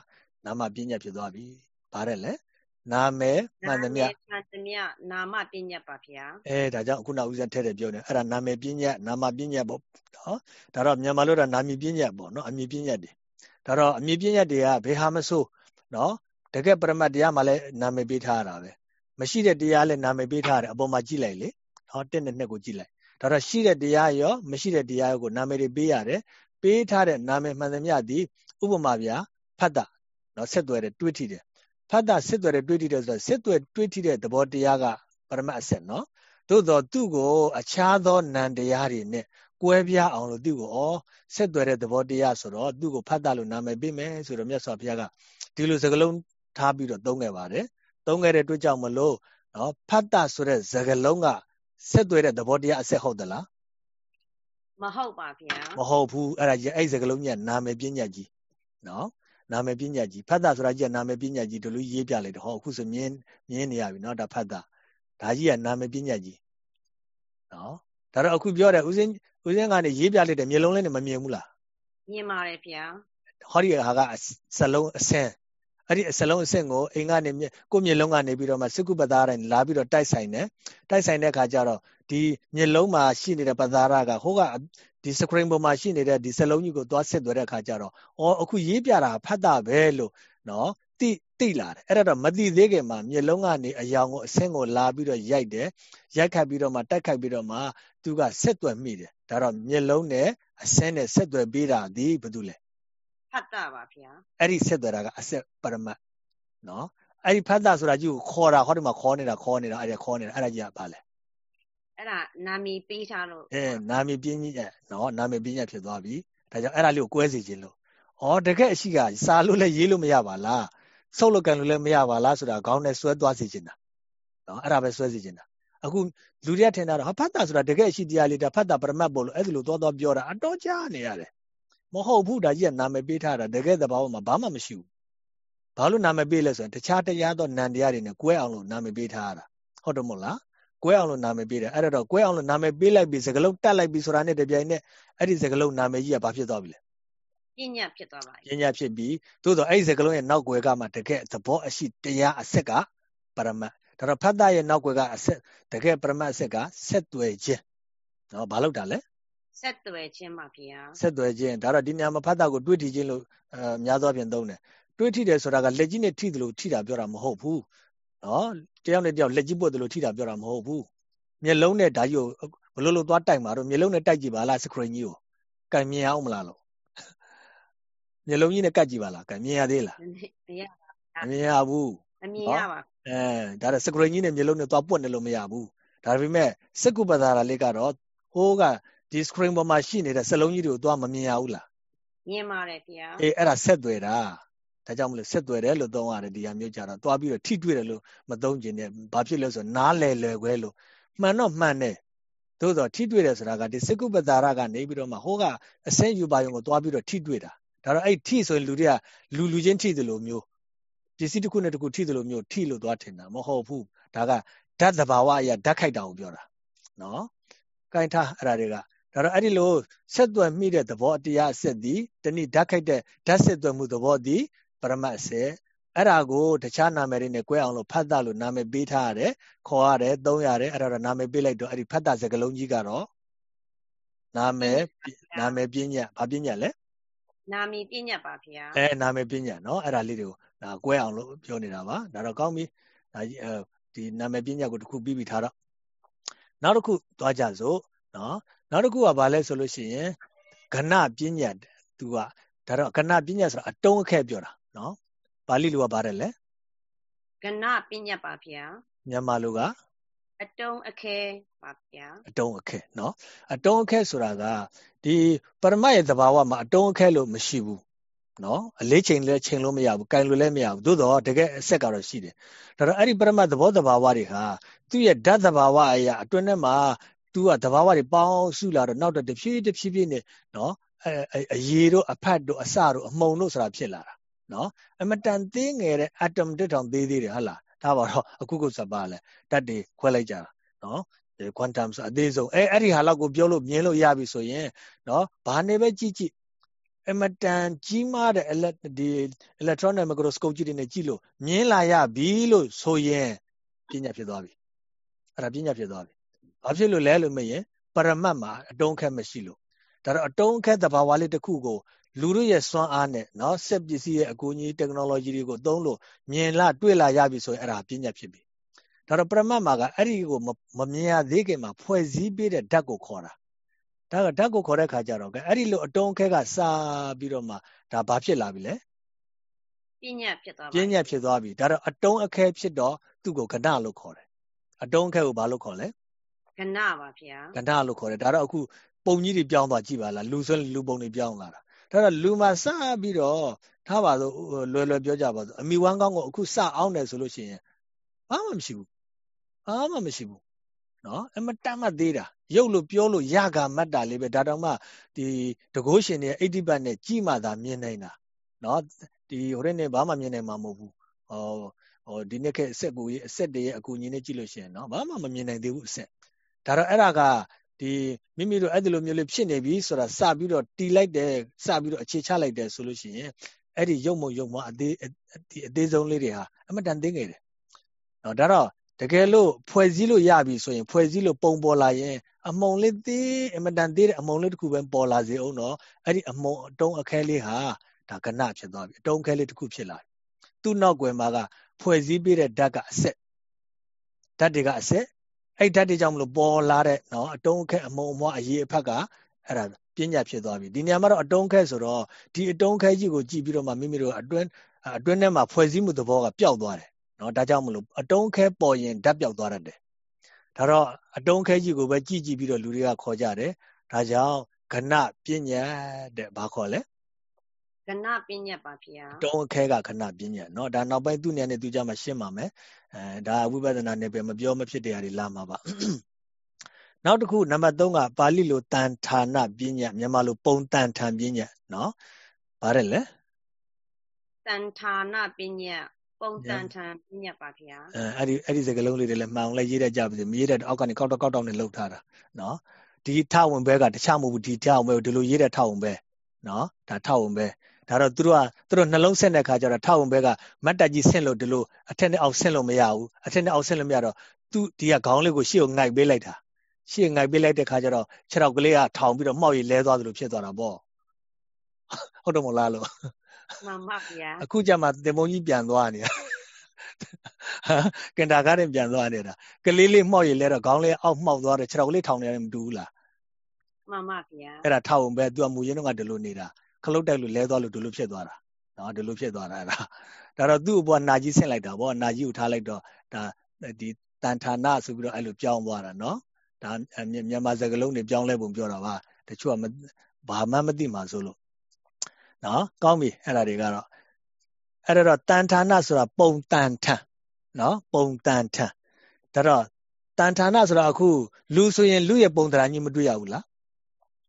နာမပညာဖြစ်သွားပြီဗါတယ်လေနာမည်မှန်သမျှမှန်သမျှနာမပညာပါဗျာအဲဒါကြောင့်ခုနဦးဇင်းထဲတယ်ပြောနေအဲ့ဒါနာမည်ပညာနာမပညာပေါ့နော်ဒါတော့မြန်မာလိုတော့နာမည်ပညာပေါ့နော်အမည်ပညာတွေဒါတော့အမည်ပညာတွေကဘယ်ဟာမဆိုးနော်တကယ်ပရမတ်တရားမှလည်းနာမည်ပေးထားရတာပဲ မရှိတဲ့တရားလည်းနာမည်ပေးထားရတယ်အပေါ်မှာကြည့်လိုက်လေနော်တက်နဲ့နှစ်ကိုကြည့်လိုက်ဒါတော့ရှိတဲ့တရားရောမရှိတဲ့တရားရောကိုနာမည်တွေပေးရတယ်ပေးထားတဲ့နာမည်မှန်သမျှသည်ဥပမာဗျာဖတ်တာနော်ဆက်သွယ်တဲ့တွေးထိတယ်ဖတ်တာဆက်သွယ်တဲ့တွေးထိတယ်ဆိုတော့ဆက်သွယ်တွေးထိတဲ့သဘောတရားကပရမတ်အဆက်နော်သို့တော့သူ့ကိုအခြားသောနံတရားတွေနဲ့ကွဲပြားအောင်လို့သူ့ကိုဩဆက်သွယ်တဲ့သဘောတရားဆိုတော့သူ့ကိုဖတ်တာလို့နာမည်ပေးမယ်ဆိုတော့မြတ်စွာဘုရားကဒီလိုစကားလုံးထားပြီးတော့သုံးခဲ့ပါတယ် သုံးခဲ့တဲ့အတွက်ကြောင့်မလို့နော်ဖတ်တာဆိုတဲ့စကားလုံးကဆက်သွယ်တဲ့သဘောတရားအဆက်ဟုတ်သလားမဟုတ်ပါဗျာမဟုတ်ဘူးအဲ့ဒါကြီးအဲ့စကားလုံးကြီးကနာမည်ပညာကြီးနော်နာမည်ပညာကြီးဖတ်တာဆိုတာကြီးကနာမည်ပညာကြီးဒီလိုရေးပြလိုက်တော့ဟောအခုဆိုမြင်းမြင်းနေရပြီနော်ဒါဖတ်တာဒါကြီးကနာမည်ပညာကြီးနော်ဒါတော့အခုပြောတဲ့ဦးစင်းဦးစင်းကနေရေးပြလိုက်တဲ့မျက်လုံးလေးနဲ့မမြင်ဘူးလားမြင်ပါတယ်ဗျာဟောဒီဟာကစလုံးအစင်း အဲ့ဒီစလုံးအဆင့်ကိုအိမ်ကနေကိုမျက်လုံးကနေပြီးတော့မှစကုပတာတိုင်းလာပြီးတော့တိုက်ဆိုင်တယ်တိုက်ဆိုင်တဲ့အခါကျတော့ဒီမျက်လုံးမှာရှိနေတဲ့ပသာရကဟိုကဒီ screen ပေါ်မှာရှိနေတဲ့ဒီစလုံးကြီးကိုသွားဆက်သွဲတဲ့အခါကျတော့အော်အခုရေးပြတာဖတ်တာပဲလို့နော်တိတိလာတယ်အဲ့ဒါတော့မတိသေးခင်မှာမျက်လုံးကနေအယောင်ကိုအဆင့်ကိုလာပြီးတော့ရိုက်တယ်ရိုက်ခတ်ပြီးတော့မှတိုက်ခိုက်ပြီးတော့မှသူကဆက်သွဲမိတယ်ဒါတော့မျက်လုံးနဲ့အဆင့်နဲ့ဆက်သွဲပေးတာဒီဘာလို့လဲ ဖတ်တာပါဗျာအဲ့ဒီဆက်သွဲတာကအဆက်ပရမတ်နော်အဲ့ဒီဖတ်တာဆိုတာကြီးကိုခေါ်တာဟောဒီမှာခေါ်နေတာခေါ်နေတာအဲ့ဒါခေါ်နေတာအဲ့ဒါကြီးကဘာလဲအဲ့ဒါနာမည်ပေးထားလို့အဲနာမည်ပြင်းကြီးနော်နာမည်ပြင်းကြီးဖြစ်သွားပြီဒါကြောင့်အဲ့ဒါလေးကိုကွဲစီခြင်းလို့ဩတကယ်အရှိကစာလို့လည်းရေးလို့မရပါလားဆုပ်လို့ကန်လို့လည်းမရပါလားဆိုတာခေါင်းနဲ့ဆွဲသွားစီခြင်းတာနော်အဲ့ဒါပဲဆွဲစီခြင်းတာအခုလူတွေကထင်တာတော့ဟာဖတ်တာဆိုတာတကယ်အရှိတရားလေးဒါဖတ်တာပရမတ်ပို့လို့အဲ့ဒါလိုသွားသွားပြောတာအတော်ကြားနေရတယ် မဟုတ်ဘူးဒါကြီးကနာမည်ပေးထားတာတကယ်သဘာဝမှာဘာမှမရှိဘူးဘာလို့နာမည်ပေးလဲဆိုရင်တခြားတရားသောနံတရားတွေနဲ့ကွဲအောင်လို့နာမည်ပေးထားရတာဟုတ်တယ်မို့လားကွဲအောင်လို့နာမည်ပေးတယ်အဲ့တော့ကွဲအောင်လို့နာမည်ပေးလိုက်ပြီးစကလုံးတက်လိုက်ပြီးဆိုတာနဲ့တပြိုင်နက်အဲ့ဒီစကလုံးနာမည်ကြီးကဘာဖြစ်သွားပြီလဲပညာဖြစ်သွားပါပညာဖြစ်ပြီးသို့တော့အဲ့ဒီစကလုံးရဲ့နောက်ွယ်ကမှတကယ်သဘောအရှိတရားအဆက်ကပရမတ်ဒါတော့ဖတ်တာရဲ့နောက်ွယ်ကအဆက်တကယ်ပရမတ်အဆက်ကဆက်သွယ်ခြင်းနော်ဘာလို့တာလဲ ဆက်သွယ်ခြင်းပါဗျာဆက်သွယ်ခြင်းဒါတော့ဒီညမှာဖတ်တာကိုတွေးထီခြင်းလို့အများသောဖြင့်သုံးတယ်တွေးထိတယ်ဆိုတာကလက်ကြီးနဲ့ထိတယ်လို့ထိတာပြောတာမဟုတ်ဘူးနော်တယောက်နဲ့တယောက်လက်ကြီးပွတ်တယ်လို့ထိတာပြောတာမဟုတ်ဘူးမျက်လုံးနဲ့ဓာကြီးကိုဘလို့လို့သွားတိုက်မှာတော့မျက်လုံးနဲ့တိုက်ကြည့်ပါလားစခရင်ကြီးကိုကံမြင်အောင်မလားလို့မျက်လုံးကြီးနဲ့ကတ်ကြည့်ပါလားကံမြင်ရသေးလားမရမမြင်ရဘူးမမြင်ရပါအဲဒါတော့စခရင်ကြီးနဲ့မျက်လုံးနဲ့သွားပွတ်နေလို့မရဘူးဒါပေမဲ့စကုပ္ပဒါရလေးကတော့ဟိုးက ဒီ screen ပေါ်မှာရှိနေတဲ့စလုံးကြီးတွေကိုသွားမမြင်ရဘူးလားမြင်ပါတယ်ဗျာအေးအဲ့ဒါဆက်သွယ်တာဒါကြောင့်မလို့ဆက်သွယ်တယ်လို့သုံးရတယ်ဒီဟာမျိုးကြတော့သွားပြီးတော့ထိတွေ့တယ်လို့မသုံးကျင်နဲ့ဘာဖြစ်လဲဆိုနားလဲလွယ်ခွဲလို့မှန်တော့မှန်တယ်သို့တော့ထိတွေ့တယ်ဆိုတာကဒီစကုပ္ပတာရကနေပြီးတော့မှဟိုကအစင်းယူပါယုံကိုသွားပြီးတော့ထိတွေ့တာဒါတော့အဲ့ထိဆိုရင်လူတွေကလူလူချင်းထိတယ်လို့မျိုးပစ္စည်းတစ်ခုနဲ့တစ်ခုထိတယ်လို့မျိုးထိလို့သွားထင်တာမဟုတ်ဘူးဒါကဓာတ်သဘာဝအရာဓာတ်ခိုက်တာကိုပြောတာနော်ကိုင်းထားအဲ့ဒါတွေက ဒါတော့အဲ့ဒီလိုဆက်သွယ်မိတဲ့သဘောတရားအစစ်သည်တနည်းဓာတ်ခိုက်တဲ့ဓာတ်ဆက်သွယ်မှုသဘောသည်ပရမတ်အစစ်အဲ့ဒါကိုတခြားနာမည်တွေနဲ့꿰အောင်လို့ဖတ်တာလို့နာမည်ပေးထားရတယ်ခေါ်ရတယ်သုံးရတယ်အဲ့ဒါတော့နာမည်ပေးလိုက်တော့အဲ့ဒီဖတ်တာစကလုံးကြီးကတော့နာမည်နာမည်ပညာဘာပညာလဲနာမည်ပညာပါဗျာအဲနာမည်ပညာเนาะအဲ့ဒါလေးတွေကိုဒါ꿰အောင်လို့ပြောနေတာပါဒါတော့ကောင်းပြီဒါဒီနာမည်ပညာကိုတစ်ခုပြီးပြီးထားတော့နောက်တစ်ခုသွားကြစို့เนาะ နောက်တစ်ခုကဘာလဲဆိုလို့ရှိရင်ကဏပညာသူကဒါတော့ကဏပညာဆိုတာအတုံးအခက်ပြောတာเนาะပါဠိလိုကပါတယ်လေကဏပညာပါဗျာမြန်မာလိုကအတုံးအခဲပါဗျာအတုံးအခဲเนาะအတုံးအခဲဆိုတာကဒီပရမတ်ရဲ့သဘာဝမှာအတုံးအခဲလို့မရှိဘူးเนาะအလေးချိန်လည်းချိန်လို့မရဘူးကင်လို့လည်းမရဘူးသို့တော့တကယ်အဆက်ကတော့ရှိတယ်ဒါတော့အဲ့ဒီပရမတ်သဘောသဘာဝတွေဟာသူ့ရဲ့ဓာတ်သဘာဝအရာအတွင်းထဲမှာ သူကတဘာဝတွေပေါင်းစုလာတော့နောက်တော့တဖြည်းတဖြည်းဖြည်းနဲ့နော်အဲအရေတို့အဖတ်တို့အစတို့အမှုံတို့ဆိုတာဖြစ်လာတာနော်အမတန်သေးငယ်တဲ့အက်တမ်တစ်ထောင်သေးသေးတယ်ဟုတ်လားဒါပါတော့အခုကုစပါလဲဓာတ်တွေခွဲလိုက်ကြတာနော် quantum ဆိုအသေးဆုံးအဲအဲ့ဒီဟာလောက်ကိုပြောလို့မြင်လို့ရပြီဆိုရင်နော်ဘာနေပဲကြည့်ကြည့်အမတန်ကြီးမားတဲ့ elect ဒီ electronic microscope ကြီးတွေနဲ့ကြည့်လို့မြင်လာရပြီလို့ဆိုရင်ပညာဖြစ်သွားပြီအဲ့ဒါပညာဖြစ်သွားပြီ ဘာဖြစ်လို့လဲလို့မရင်ပရမတ်မှာအတုံးခက်မရှိလို့ဒါတော့အတုံးခက်သဘာဝလေးတစ်ခုကိုလူတို့ရဲ့စွမ်းအားနဲ့နော်စက်ပစ္စည်းရဲ့အကူအညီ technology တွေကိုသုံးလို့မြင်လာတွေ့လာရပြီဆိုရင်အဲ့ဒါပညာဖြစ်ပြီဒါတော့ပရမတ်မှာကအဲ့ဒီကိုမမြင်ရသေးခင်မှာဖွဲ့စည်းပေးတဲ့ဓာတ်ကိုခေါ်တာဒါကဓာတ်ကိုခေါ်တဲ့ခါကျတော့အဲ့ဒီလိုအတုံးခဲကစာပြီးတော့မှဒါဘာဖြစ်လာပြီလဲပညာဖြစ်သွားပြီပညာဖြစ်သွားပြီဒါတော့အတုံးအခဲဖြစ်တော့သူ့ကိုကဏလို့ခေါ်တယ်အတုံးအခဲကိုဘာလို့ခေါ်လဲ ကဏပါဗျာကဏလို့ခေါ်တယ်ဒါတော့အခုပုံကြီးတွေပြောင်းသွားကြည့်ပါလားလူဆွဲလူပုံတွေပြောင်းလာတာဒါတော့လူမှာစပြီးတော့ထားပါဆိုလွယ်လွယ်ပြောကြပါဆိုအမိဝမ်းကောင်းကိုအခုစအောင်တယ်ဆိုလို့ရှိရင်ဘာမှမရှိဘူးဘာမှမရှိဘူးနော်အမတတ်မှသေးတာရုပ်လို့ပြောလို့ရကမတ်တာလေးပဲဒါတောင်မှဒီတကိုးရှင်တွေအိဋ္ဌိပတ်နဲ့ကြည်မှသာမြင်နိုင်တာနော်ဒီဟိုတဲ့နဲ့ဘာမှမြင်နိုင်မှာမဟုတ်ဘူးဟောဟောဒီနေ့ကအဆက်ကိုအဆက်တည်းရဲ့အကူအညီနဲ့ကြည့်လို့ရှိရင်နော်ဘာမှမမြင်နိုင်သေးဘူးအဆက် ဒါတော့အဲ့ဒါကဒီမိမိတို့အဲ့ဒီလိုမျိုးလေးဖြစ်နေပြီဆိုတာစပြီးတော့တီလိုက်တယ်စပြီးတော့အခြေချလိုက်တယ်ဆိုလို့ရှိရင်အဲ့ဒီရုပ်မုံရုပ်မအသေးဒီအသေးဆုံးလေးတွေဟာအမတန်သိငယ်တယ်နော်ဒါတော့တကယ်လို့ဖွဲ့စည်းလို့ရပြီဆိုရင်ဖွဲ့စည်းလို့ပုံပေါ်လာရင်အမုံလေးသေးအမတန်သေးတဲ့အမုံလေးတစ်ခုပဲပေါ်လာစေအောင်တော့အဲ့ဒီအမုံအတုံးအခဲလေးဟာဒါကဏဖြစ်သွားပြီအတုံးခဲလေးတစ်ခုဖြစ်လာပြီသူ့နောက်ွယ်မှာကဖွဲ့စည်းပေးတဲ့ဓာတ်ကအဆက်ဓာတ်တွေကအဆက် အဲ့ဓာတ်တွေကြောင့်မလို့ပေါ်လာတဲ့နော်အတုံးခက်အမုံအမွားအရေးအဖက်ကအဲ့ဒါပညာဖြစ်သွားပြီဒီနေရာမှာတော့အတုံးခက်ဆိုတော့ဒီအတုံးခက်ကြီးကိုကြည့်ပြီးတော့မှမိမိတို့အတွင်းအတွင်းထဲမှာဖွဲ့စည်းမှုသဘောကပျောက်သွားတယ်နော်ဒါကြောင့်မလို့အတုံးခဲပေါ်ရင်ဓာတ်ပျောက်သွားတတ်တယ်ဒါတော့အတုံးခဲကြီးကိုပဲကြည့်ကြည့်ပြီးတော့လူတွေကခေါ်ကြတယ်ဒါကြောင့်ကဏပညာတဲ့ဘာခေါ်လဲ ကဏပညာပါဗျာတုံးအခဲကခဏပညာเนาะဒါနောက်ပိုင်းသူ့နေရာနဲ့သူကြမှာရှင်းပါမယ်အဲဒါဝိပဿနာနဲ့ပဲမပြောမဖြစ်တရားတွေလာမှာပါနောက်တစ်ခုနံပါတ်3ကပါဠိလိုတန်ဌာနပညာမြန်မာလိုပုံတန်ထံပညာเนาะဗါတယ်လေတန်ဌာနပညာပုံတန်ထံပညာပါဗျာအဲအဲ့ဒီအဲ့ဒီစကားလုံးလေးတွေလည်းမှန်အောင်လည်းရေးတတ်ကြပါစေမရေးတတ်အောက်ကနေကောက်တော့ကောက်တော့နဲ့လှုပ်ထားတာเนาะဒီထဝင်ဘဲကတခြားမဟုတ်ဘူးဒီထဝင်ဘဲဒီလိုရေးတဲ့ထဝင်ဘဲเนาะဒါထဝင်ဘဲ ဒါတော့သူတို့ကသူတို့နှလုံးဆက်တဲ့ခါကျတော့ထောက်ဝင်ဘက်ကမတ်တက်ကြီးဆင့်လို့ဒီလိုအထက်နဲ့အောက်ဆင့်လို့မရဘူးအထက်နဲ့အောက်ဆင့်လို့မရတော့သူဒီကခေါင်းလေးကိုရှေ့ကိုငိုက်ပေးလိုက်တာရှေ့ငိုက်ပေးလိုက်တဲ့ခါကျတော့ခြေထောက်ကလေးကထောင်ပြီးတော့မှောက်ရည်လဲသွားသလိုဖြစ်သွားတာပေါ့ဟုတ်တယ်မလားလို့မှန်ပါဗျာအခုကျမှတင်မုံကြီးပြန်သွားနေတာကင်တာကားနဲ့ပြန်သွားနေတာကလေးလေးမှောက်ရည်လဲတော့ခေါင်းလေးအောက်မှောက်သွားတယ်ခြေထောက်ကလေးထောင်နေတယ်မတူဘူးလားမှန်ပါဗျာအဲ့ဒါထောက်ဝင်ပဲသူကမူရင်းတော့ကဒီလိုနေတာ ခလုတ်တိုက်လို့လဲသွားလို့ဒီလိုဖြစ်သွားတာနော်ဒီလိုဖြစ်သွားတာအဲ့ဒါဒါတော့သူ့အပေါ်နာကြီးဆင့်လိုက်တာဗောနာကြီးကိုထားလိုက်တော့ဒါဒီတန်ဌာနဆိုပြီးတော့အဲ့လိုပြောင်းသွားတာနော်ဒါမြန်မာစကားလုံးတွေပြောင်းလဲပုံပြောတာပါတချို့ကဘာမှမသိမှဆိုလို့နော်ကောင်းပြီအဲ့ဒါတွေကတော့အဲ့တော့တန်ဌာနဆိုတာပုံတန်ထန်နော်ပုံတန်ထန်ဒါတော့တန်ဌာနဆိုတာအခုလူဆိုရင်လူရဲ့ပုံတရာကြီးမတွေ့ရဘူးလား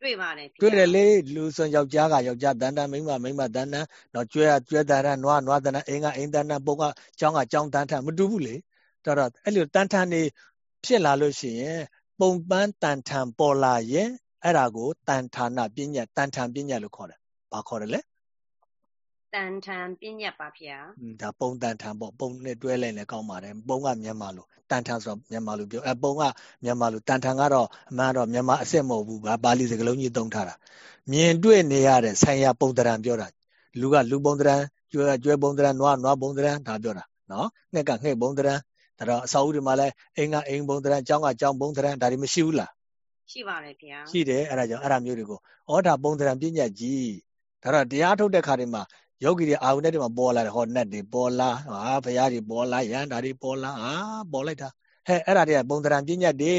တွေ့ပါတယ်တွေ့တယ်လေလူစွန်ယောက်ျားကယောက်ျားတန်တန်မိန်းမမိန်းမတန်တန်တော့ကျွဲကျွဲတန်တန်နွားနွားတန်တန်အင်းကအင်းတန်တန်ပုံကကျောင်းကကျောင်းတန်တန်မတူဘူးလေတော့တော့အဲ့လိုတန်တန်နေဖြစ်လာလို့ရှိရင်ပုံပန်းတန်ထန်ပေါ်လာရင်အဲ့ဒါကိုတန်ဌာနပညာတန်ထံပညာလို့ခေါ်တယ်ဘာခေါ်တယ်လဲ တန်ထံပညာပါဗျာဒါပုံတန်ထံပေါ့ပုံနဲ့တွဲလိုက်လည်းကောင်းပါတယ်ပုံကမြန်မာလိုတန်ထံဆိုတော့မြန်မာလိုပြောအဲပုံကမြန်မာလိုတန်ထံကတော့အမှန်တော့မြန်မာအစ်စ်မဟုတ်ဘူးဗာပါဠိစကားလုံးကြီးသုံးထားတာမြင်တွေ့နေရတဲ့ဆိုင်ရာပုံတရံပြောတာလူကလူပုံတရံကျွဲကျွဲပုံတရံနွားနွားပုံတရံဒါပြောတာနော်ငှက်ကငှက်ပုံတရံဒါတော့အစာအုပ်တွေမှာလည်းအိမ်ကအိမ်ပုံတရံအကြောင်းကအကြောင်းပုံတရံဒါတွေမရှိဘူးလားရှိပါတယ်ဗျာရှိတယ်အဲ့ဒါကြောင့်အဲ့ဒါမျိုးတွေကိုဩဒါပုံတရံပညာကြီးဒါတော့တရားထုတ်တဲ့ခါတွေမှာ ယောဂီတွေအာဝိနက်တွေမှာပေါ်လာတယ်ဟောနတ်တွေပေါ်လာဟာဘုရားတွေပေါ်လာရန်ဒါတွေပေါ်လာဟာပေါ်လိုက်တာဟဲ့အဲ့ဒါတွေကပုံတရံပညာတွေ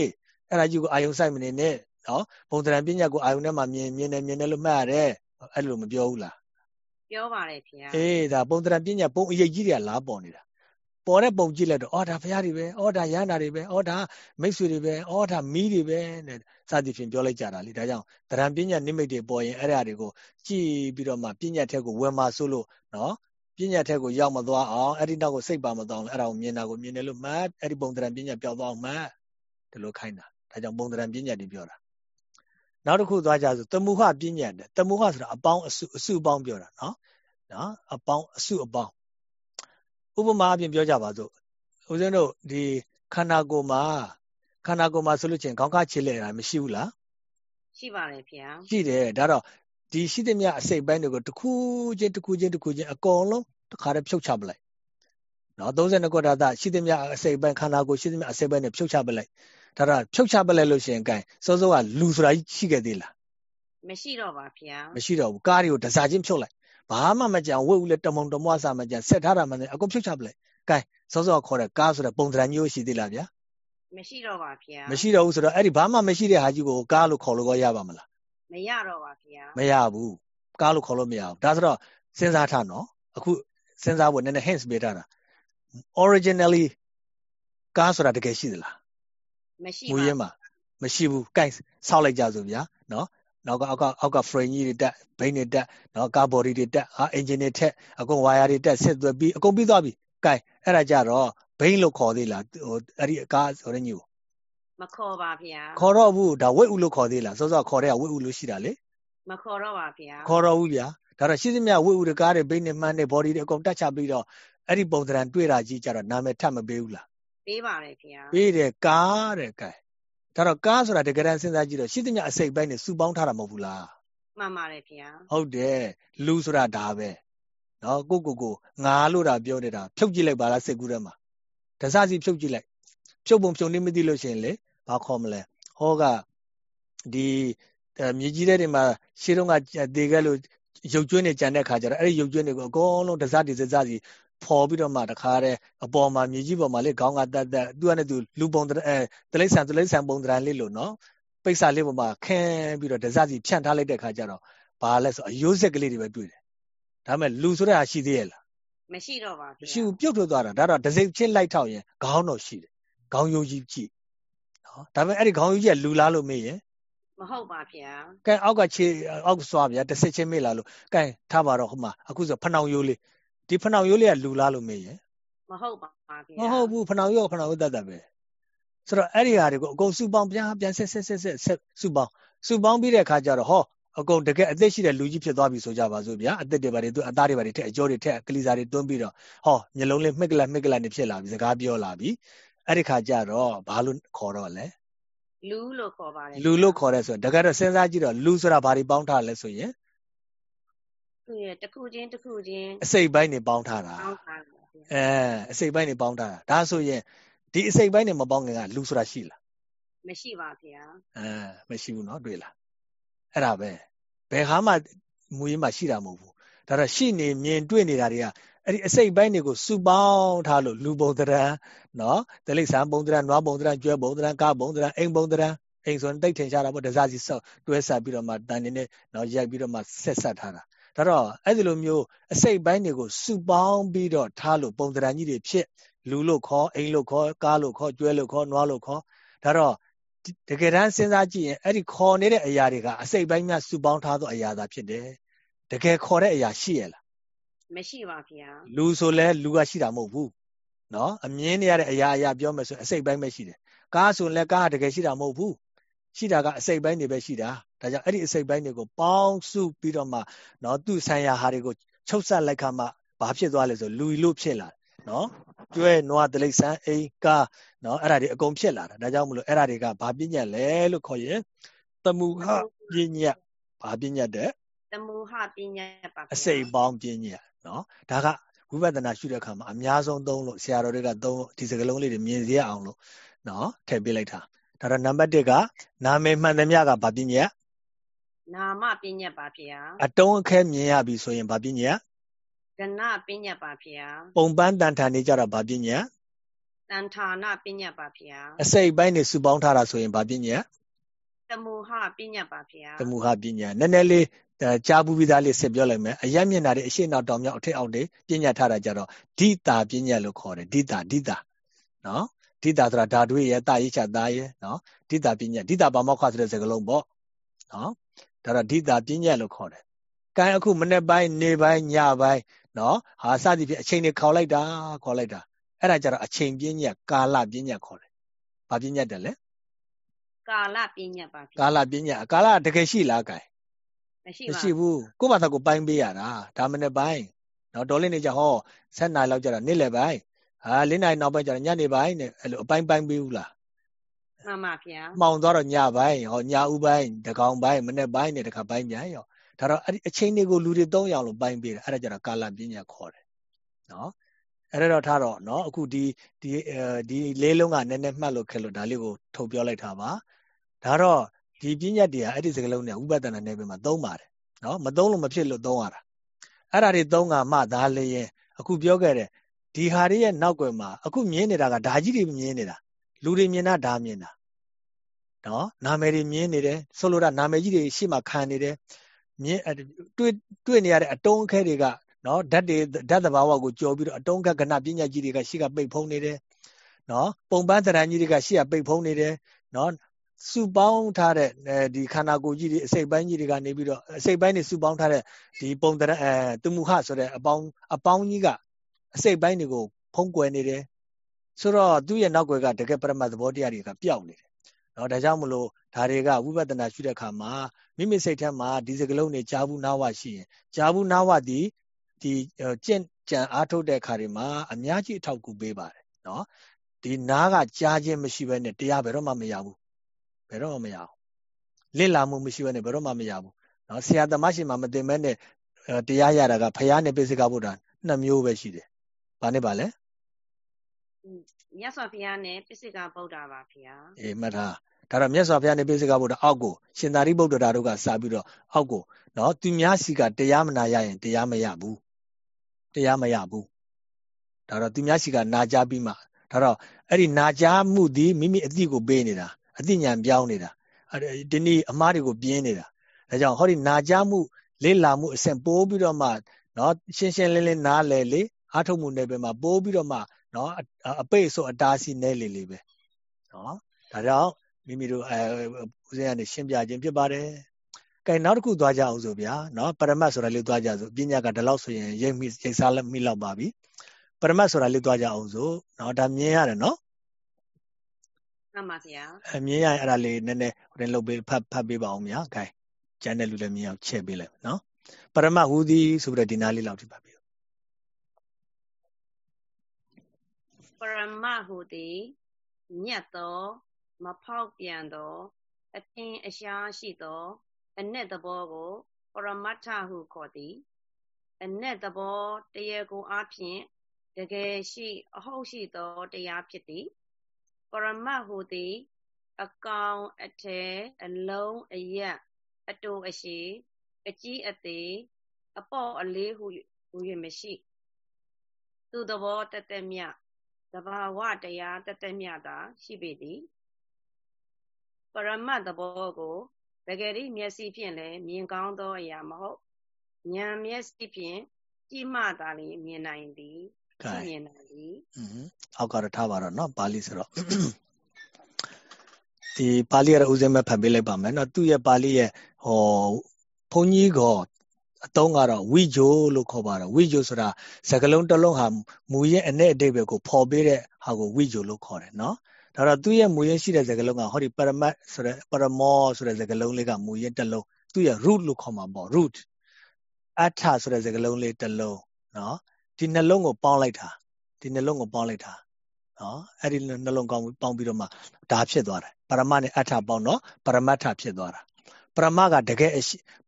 အဲ့ဒါကြီးကိုအာယုံဆိုင်မနေနဲ့နော်ပုံတရံပညာကိုအာယုံထဲမှာမြင်မြင်နေမြင်နေလို့မှတ်ရတယ်အဲ့လိုမပြောဘူးလားပြောပါတယ်ခင်ဗျာအေးဒါပုံတရံပညာပုံအရေးကြီးတွေကလားပေါ်နေတာ ပေါ်တဲ့ပုံကြည့်လိုက်တော့အော်ဒါဘုရားတွေပဲအော်ဒါရဟန္တာတွေပဲအော်ဒါမိတ်ဆွေတွေပဲအော်ဒါမီးတွေပဲနဲ့စသည်ဖြင့်ပြောလိုက်ကြတာလေဒါကြောင့်တရံပညာနိမိတ်တွေပေါ်ရင်အဲ့ဒါတွေကိုကြည့်ပြီးတော့မှပညာထက်ကိုဝယ်မှာဆိုလို့နော်ပညာထက်ကိုရောက်မသွားအောင်အဲ့ဒီနောက်ကိုစိတ်ပါမသွားအောင်အဲ့ဒါကိုမြင်တာကိုမြင်တယ်လို့မှတ်အဲ့ဒီပုံတရံပညာပျောက်သွားအောင်မှတ်ဒီလိုခိုင်းတာဒါကြောင့်ပုံတရံပညာတွေပြောတာနောက်တစ်ခုသွားကြဆိုတမုဟပညာတဲ့တမုဟဆိုတာအပေါင်းအစုအစုအပေါင်းပြောတာနော်နော်အပေါင်းအစုအပေါင်း ဥပမာအပြင်ပြောကြပါစို့ဦးဇင်းတို့ဒီခန္ဓာကိုယ်မှာခန္ဓာကိုယ်မှာဆိုလို့ချင်းခေါင်းခါချစ်လဲတာမရှိဘူးလားရှိပါတယ်ဗျာရှိတယ်ဒါတော့ဒီရှိသမျှအစိတ်ပိုင်းတွေကိုတစ်ခုချင်းတစ်ခုချင်းတစ်ခုချင်းအကုန်လုံးတစ်ခါတည်းဖြုတ်ချပလိုက်နော်32ခုဓာတ်ရှိသမျှအစိတ်ပိုင်းခန္ဓာကိုယ်ရှိသမျှအစိတ်ပိုင်းတွေဖြုတ်ချပလိုက်ဒါတော့ဖြုတ်ချပလိုက်လို့ရှိရင်ကဲစောစောကလူဆိုတာရှိခဲ့သေးလားမရှိတော့ပါဗျာမရှိတော့ဘူးကားတွေကိုတစားချင်းဖြုတ်လိုက် ဘာမှမကြံဝက်ဦးလဲတမုံတမွားစာမကြံဆက်ထားတာမှလည်းအကုန်ဖြုတ်ချပလိုက်ကဲစောစောခေါ်တဲ့ကားဆိုတဲ့ပုံစံမျိုးရှိသေးလားဗျာမရှိတော့ပါဗျာမရှိတော့ဘူးဆိုတော့အဲ့ဒီဘာမှမရှိတဲ့ဟာကြီးကိုကားလို့ခေါ်လို့ရပါမလားမရတော့ပါဗျာမရဘူးကားလို့ခေါ်လို့မရဘူးဒါဆိုတော့စဉ်းစားထားနော်အခုစဉ်းစားဖို့နည်းနည်း hints ပေးထားတာ originally ကားဆိုတာတကယ်ရှိသလားမရှိပါဘူးမူရင်းမှာမရှိဘူး gain ဆောက်လိုက်ကြဆိုဗျာနော် နောက်ကအောက်ကအောက်က frame ကြီးတွေတက်ဘိန်းတွေတက်နော်ကား body တွေတက်ဟာ engine တွေထက်အကုန် wire တွေတက်ဆက်သွယ်ပြီးအကုန်ပြီးသွားပြီ။ gain အဲ့ဒါကြတော့ဘိန်းလို့ခေါ်သေးလားဟိုအဲ့ဒီကားဆိုတဲ့ညို့မခေါ်ပါဗျာခေါ်တော့ဘူးဒါဝိတ်ဥလို့ခေါ်သေးလားစောစောခေါ်တဲ့ကဝိတ်ဥလို့ရှိတာလေမခေါ်တော့ပါဗျာခေါ်တော့ဘူးဗျာဒါတော့ရှိသမျှဝိတ်ဥတွေကားတွေဘိန်းတွေမှန်းတွေ body တွေအကုန်တက်ချပြီးတော့အဲ့ဒီပုံသဏ္ဍာန်တွေ့တာကြီးကြတော့နာမည်ထပ်မပေးဘူးလားပေးပါတယ်ဗျာပေးတယ်ကားတဲ့ gain ဒါတော့ကားဆိုတာတကယ်တမ်းစဉ်းစားကြည့်တော့ရှိသမျှအစိတ်ပိုင်းနဲ့စုပေါင်းထားတာမဟုတ်ဘူးလားမှန်ပါတယ်ခင်ဗျာဟုတ်တယ်လူဆိုတာဒါပဲနော်ကိုကိုကိုငါလို့တာပြောနေတာဖြုတ်ကြည့်လိုက်ပါလားစိတ်ကူးထဲမှာတစစီဖြုတ်ကြည့်လိုက်ဖြုတ်ပုံဖြုံနေမသိလို့ရှိရင်လေဘာခေါ်မလဲဟောကဒီမြေကြီးတဲ့တွေမှာရှေးတုန်းကတေခဲ့လို့ရုပ်ကျွင်းတွေကြံတဲ့ခါကျတော့အဲ့ဒီရုပ်ကျွင်းတွေကိုအကုန်လုံးတစစီစစစီ ဖော်ပြီးတော့မှတခါတဲ့အပေါ်မှာမြေကြီးပေါ်မှာလေခေါင်းကတက်တက်သူကလည်းသူလူပုံအဲတလိษံတလိษံပုံတရံလေးလို့နော်ပိတ်စာလေးပေါ်မှာခင်းပြီးတော့ဒဇစီဖြန့်ထားလိုက်တဲ့ခါကျတော့ဘာလဲဆိုအယိုးဆက်ကလေးတွေပဲတွေ့တယ်ဒါပေမဲ့လူဆိုတဲ့ဟာရှိသေးရဲ့လားမရှိတော့ပါဘူးမရှိဘူးပြုတ်ထွက်သွားတာဒါတော့ဒစိချင်းလိုက်ထောက်ရင်ခေါင်းတော့ရှိတယ်ခေါင်းယိုးကြီးကြည့်နော်ဒါပေမဲ့အဲ့ဒီခေါင်းယိုးကြီးကလူလားလို့မေးရင်မဟုတ်ပါဗျာကဲအောက်ကခြေအောက်စွာဗျာတစ်စစ်ချင်းမေးလာလို့ကဲထားပါတော့ဟိုမှာအခုဆိုဖနှောင်ယိုးလေး ဒီဖနှောင်ရိုးလေးကလူလားလို့မေးရင်မဟုတ်ပါဗျာမဟုတ်ဘူးဖနှောင်ရိုးဖနှောင်ရိုးတတ်တတ်ပဲဆိုတော့အဲ့ဒီဟာတွေကိုအကုန်စုပေါင်းပြန်ပြန်ဆက်ဆက်ဆက်ဆက်စုပေါင်းစုပေါင်းပြီးတဲ့အခါကျတော့ဟောအကုန်တကယ်အသက်ရှိတဲ့လူကြီးဖြစ်သွားပြီဆိုကြပါစို့ဗျာအသက်တွေပါတယ်သူအသားတွေပါတယ်ထက်အကျော်တွေထက်ကလီစာတွေတွန်းပြီးတော့ဟောမျိုးလုံးလေးမှိတ်ကလတ်မှိတ်ကလတ်နေဖြစ်လာပြီစကားပြောလာပြီအဲ့ဒီခါကျတော့ဘာလို့ခေါ်တော့လဲလူလို့ခေါ်ပါတယ်လူလို့ခေါ်တယ်ဆိုတော့တကယ်တော့စဉ်းစားကြည့်တော့လူဆိုတာဘာတွေပေါင်းထားလဲဆိုရင် သူ့ရဲ့တစ်ခုချင်းတစ်ခုချင်းအစိတ်ပိုင်းတွေပေါင်းထားတာပေါင်းထားတာအဲအစိတ်ပိုင်းတွေပေါင်းထားတာဒါဆိုရင်ဒီအစိတ်ပိုင်းတွေမပေါင်းခင်ကလူဆိုတာရှိလားမရှိပါဗျာအဲမရှိဘူးเนาะတွေ့လားအဲ့ဒါပဲဘယ်ဟာမှမူရင်းမှာရှိတာမဟုတ်ဘူးဒါတော့ရှိနေမြင်တွေ့နေတာတွေကအဲ့ဒီအစိတ်ပိုင်းတွေကိုစုပေါင်းထားလို့လူပုံတရံနော်တလိษံပုံတရံနွားပုံတရံကျွဲပုံတရံကားပုံတရံအိမ်ပုံတရံအိမ်ဆိုရင်တိတ်ထင်ရှားတာပေါ့တစားစီဆောက်တွဲဆက်ပြီးတော့မှတန်နေနဲ့နော်ရိုက်ပြီးတော့မှဆက်ဆက်ထားတာ ဒါတော့အဲ့ဒီလိုမျိုးအစိတ်ပိုင်းတွေကိုစုပေါင်းပြီးတော့ထားလို့ပုံတရံကြီးတွေဖြစ်လူလို့ခေါ်အိမ်လို့ခေါ်ကားလို့ခေါ်ကျွဲလို့ခေါ်နွားလို့ခေါ်ဒါတော့တကယ်တမ်းစဉ်းစားကြည့်ရင်အဲ့ဒီခေါ်နေတဲ့အရာတွေကအစိတ်ပိုင်းများစုပေါင်းထားသောအရာသာဖြစ်တယ်တကယ်ခေါ်တဲ့အရာရှိရလားမရှိပါဗျာလူဆိုလဲလူကရှိတာမဟုတ်ဘူးနော်အမြင်နေရတဲ့အရာအရာပြောမယ်ဆိုအစိတ်ပိုင်းပဲရှိတယ်ကားဆိုလဲကားကတကယ်ရှိတာမဟုတ်ဘူးရှိတာကအစိတ်ပိုင်းတွေပဲရှိတာ ဒါကြောင့်အဲ့ဒီအစိတ်ပိုင်းတွေကိုပေါင်းစုပြီးတော့မှနော်သူ့ဆံရဟာတွေကိုချုပ်ဆက်လိုက်ခါမှဘာဖြစ်သွားလဲဆိုလူလို့ဖြစ်လာတယ်နော်ကျွဲနွားတလိษံအိမ်ကားနော်အဲ့ဒါတွေအကုန်ဖြစ်လာတာဒါကြောင့်မလို့အဲ့ဒါတွေကဘာပညာလဲလို့ခေါ်ရင်တမှုဟပညာဘာပညာတဲ့တမှုဟပညာပါအစိတ်ပေါင်းပညာနော်ဒါကဝိပဿနာရှုတဲ့အခါမှာအများဆုံးသုံးလို့ဆရာတော်တွေကသုံးလို့ဒီစကားလုံးလေးတွေမြင်ရအောင်လို့နော်ထည့်ပေးလိုက်တာဒါတော့နံပါတ်1ကနာမည်မှန်သမျှကဘာပညာ နာမပညာပါဗျာအတုံးအခဲမြင်ရပြီဆိုရင်ဘာပညာကဏပညာပါဗျာပုံပန်းတန်ထာနေကြတာဘာပညာတန်ထာနာပညာပါဗျာအစိတ်ပိုင်းနေစုပေါင်းထားတာဆိုရင်ဘာပညာတမူဟပညာပါဗျာတမူဟပညာနည်းနည်းလေးကြားဘူးပြီးသားလေးဆက်ပြောလိုက်မယ်အယက်မျက်နာတွေအရှိနောက်တောင်မြောက်အထက်အောက်တွေပညာထားတာကြတော့ဒိတာပညာလို့ခေါ်တယ်ဒိတာဒိတာနော်ဒိတာဆိုတာဓာတုရဲ့တာရိချတာရဲ့နော်ဒိတာပညာဒိတာပါမောက္ခဆိုတဲ့စကားလုံးပေါ့နော် ဒါတော့ဒိတာပညာလို့ခေါ်တယ်ကံအခုမနေ့ပိုင်းနေပိုင်းညပိုင်းနော်ဟာစသည်ဖြင့်အချိန်တွေခေါ်လိုက်တာခေါ်လိုက်တာအဲ့ဒါကြတော့အချိန်ပညာကာလပညာခေါ်တယ်ဘာပညာတယ်လဲကာလပညာပါကာလပညာကာလတကယ်ရှိလားကဲမရှိပါမရှိဘူးကိုယ့်ဘာသာကိုပိုင်းပေးရတာဒါမနေ့ပိုင်းနော်ဒေါ်လေးနေကြဟော7နာရီလောက်ကြတော့နေ့လယ်ပိုင်းဟာ၄နာရီနောက်ပိုင်းကျတော့ညနေပိုင်းနဲ့အဲ့လိုအပိုင်းပိုင်းပေးဘူးလား မှန်ပါဗျာမှောင်သွားတော့ညပိုင်းဟောညဦးပိုင်းတကောင်ပိုင်းမနေ့ပိုင်းနဲ့တခါပိုင်းပြန်ရောဒါတော့အဲ့ဒီအချိန်တွေကိုလူတွေသုံးရအောင်လို့ပိုင်းပေးတယ်အဲ့ဒါကြတော့ကာလပညာခေါ်တယ်နော်အဲ့ဒါတော့ထားတော့နော်အခုဒီဒီဒီလေးလုံးကနည်းနည်းမှတ်လို့ခက်လို့ဒါလေးကိုထုတ်ပြောလိုက်တာပါဒါတော့ဒီပညာတရားအဲ့ဒီစကလုံးနဲ့ဥပဒနာနယ်ပင်မှာသုံးပါတယ်နော်မသုံးလို့မဖြစ်လို့သုံးရတာအဲ့ဒါတွေသုံးကမှဒါလည်းရင်အခုပြောခဲ့တဲ့ဒီဟာတွေရဲ့နောက်ွယ်မှာအခုမြင်နေတာကဓာကြီးတွေမြင်နေတာ လူတွေမြင်တာဓာမြင်တာနော်နာမည်တွေမြင်နေတယ်ဆိုလိုတာနာမည်ကြီးတွေရှေ့မှာခံနေတယ်မြင်တွေ့တွေ့နေရတဲ့အတုံးအခဲတွေကနော်ဓာတ်တွေဓာတ်သဘာဝကိုကြော်ပြီးတော့အတုံးခက်ကဏပညာကြီးတွေကရှေ့ကပိတ်ဖုံးနေတယ်နော်ပုံပန်းတရံကြီးတွေကရှေ့ကပိတ်ဖုံးနေတယ်နော်စုပေါင်းထားတဲ့ဒီခန္ဓာကိုယ်ကြီးတွေအစိတ်ပိုင်းကြီးတွေကနေပြီးတော့အစိတ်ပိုင်းတွေစုပေါင်းထားတဲ့ဒီပုံတရအဲတမှုဟဆိုတဲ့အပေါင်းအပေါင်းကြီးကအစိတ်ပိုင်းတွေကိုဖုံးကွယ်နေတယ် ဆိုတော့သူ့ရဲ့နောက်ွယ်ကတကယ်ပရမတ်သဘောတရားတွေကပျောက်နေတယ်နော်ဒါကြောင့်မလို့ဒါတွေကဝိပဿနာရှုတဲ့အခါမှာမိမိစိတ်ထဲမှာဒီစကလုံးတွေကြားဘူးနားဝရှိရင်ကြားဘူးနားဝဒီဒီကျင့်ကြံအားထုတ်တဲ့အခါတွေမှာအများကြီးအထောက်အကူပေးပါတယ်နော်ဒီနားကကြားခြင်းမရှိဘဲနဲ့တရားဘယ်တော့မှမရဘူးဘယ်တော့မှမရဘူးလင့်လာမှုမရှိဘဲနဲ့ဘယ်တော့မှမရဘူးနော်ဆရာသမားရှင်မှာမတင်မဲနဲ့တရားရတာကဖယားနဲ့ပိစိကဗုဒ္ဓနှစ်မျိုးပဲရှိတယ်ဘာနဲ့ပါလဲ မြတ်စွာဘုရားနဲ့ပိစိကဗုဒ္ဓပါဗျာအေးမှတ်ထားဒါတော့မြတ်စွာဘုရားနဲ့ပိစိကဗုဒ္ဓအောက်ကိုရှင်သာရိပုတ္တရာတို့ကစာပြီးတော့အောက်ကိုနော်သူများစီကတရားမနာရရင်တရားမရဘူးတရားမရဘူးဒါတော့သူများစီကနာကြားပြီးမှဒါတော့အဲ့ဒီနာကြားမှုဒီမိမိအတိကိုပေးနေတာအတိညာပြောင်းနေတာဒီနေ့အမားတွေကိုပြင်းနေတာဒါကြောင့်ဟောဒီနာကြားမှုလေးလာမှုအဆင့်ပိုးပြီးတော့မှနော်ရှင်းရှင်းလင်းလင်းနားလဲလေအားထုတ်မှုနယ်ပယ်မှာပိုးပြီးတော့မှ နော်အပိတ်ဆိုအတားစီနဲလေလေပဲနော်ဒါကြောင့်မိမိတို့အဲဦးဇင်းကနေရှင်းပြခြင်းဖြစ်ပါတယ်ကဲနောက်တစ်ခုသွားကြအောင်ဆိုဗျာနော်ပရမတ်ဆိုတာလေးသွားကြဆိုပညာကဒီလောက်ဆိုရင်ရိပ်မိရိပ်စားလက်မိလောက်ပါပြီပရမတ်ဆိုတာလေးသွားကြအောင်ဆိုနော်ဒါမြင်ရတယ်နော်မှန်ပါဗျာအမြင်ရရင်အဲ့ဒါလေးနည်းနည်းဟိုတင်လုပ်ပေးဖတ်ဖတ်ပေးပါအောင်ဗျာဂိုင်းကျန်တဲ့လူလည်းမြင်အောင်ချဲ့ပေးလိုက်နော်ပရမတ်ဟူသည်ဆိုပြီးတော့ဒီနားလေးလောက်ထိပါပြီ ပရမတ်ဟူသည်ညတ်သော မဖောက်ပြန်သော အထင်အရှားရှိသော အ내သဘောကိုပရမတ္ထဟုခေါ်သည်အ내သဘောတရားကိုအားဖြင့်တကယ်ရှိအဟုတ်ရှိသောတရားဖြစ်သည်ပရမတ်ဟူသည်အကောင်အထဲအလုံးအယက်အတူအရှိအကြီးအသေးအပေါ့အလေးဟုဟူ၍မရှိ သူသဘောတသက်မြ သဘာဝတရားတသက်မြသာရှိပေသည်ပရမတ်သဘောကိုတကယ်ဒီမျက်စိဖြင့်လည်းမြင်ကောင်းသောအရာမဟုတ်ဉာဏ်မျက်စိဖြင့်ကြည့်မှသာလျှင်မြင်နိုင်သည်မြင်နိုင်သည်อืมအောက်ကတော့ထားပါတော့เนาะပါဠိဆိုတော့ဒီပါဠိရဥစဉ်မဲ့ဖတ်ပေးလိုက်ပါမယ်เนาะသူ့ရဲ့ပါဠိရဲ့ဟောဘုန်းကြီးက အသုံးကတော့ဝိဂျိုလို့ခေါ်ပါတယ်ဝိဂျိုဆိုတာစကလုံးတစ်လုံးဟာမူရဲ့အ내အတိတ်ပဲကိုဖော်ပေးတဲ့ဟာကိုဝိဂျိုလို့ခေါ်တယ်နော်ဒါတော့သူ့ရဲ့မူရင်းရှိတဲ့စကလုံးကဟောဒီပရမတ်ဆိုတဲ့ပရမောဆိုတဲ့စကလုံးလေးကမူရင်းတစ်လုံးသူ့ရဲ့ root လို့ခေါ်မှာပေါ့ root အထဆိုတဲ့စကလုံးလေးတစ်လုံးနော်ဒီနှလုံးကိုပေါင်းလိုက်တာဒီနှလုံးကိုပေါင်းလိုက်တာနော်အဲ့ဒီနှလုံးကောင်းပေါင်းပြီးတော့မှဒါဖြစ်သွားတယ်ပရမတ်နဲ့အထပေါင်းတော့ပရမတ်ထဖြစ်သွားတာ ပရမတ်ကတကယ်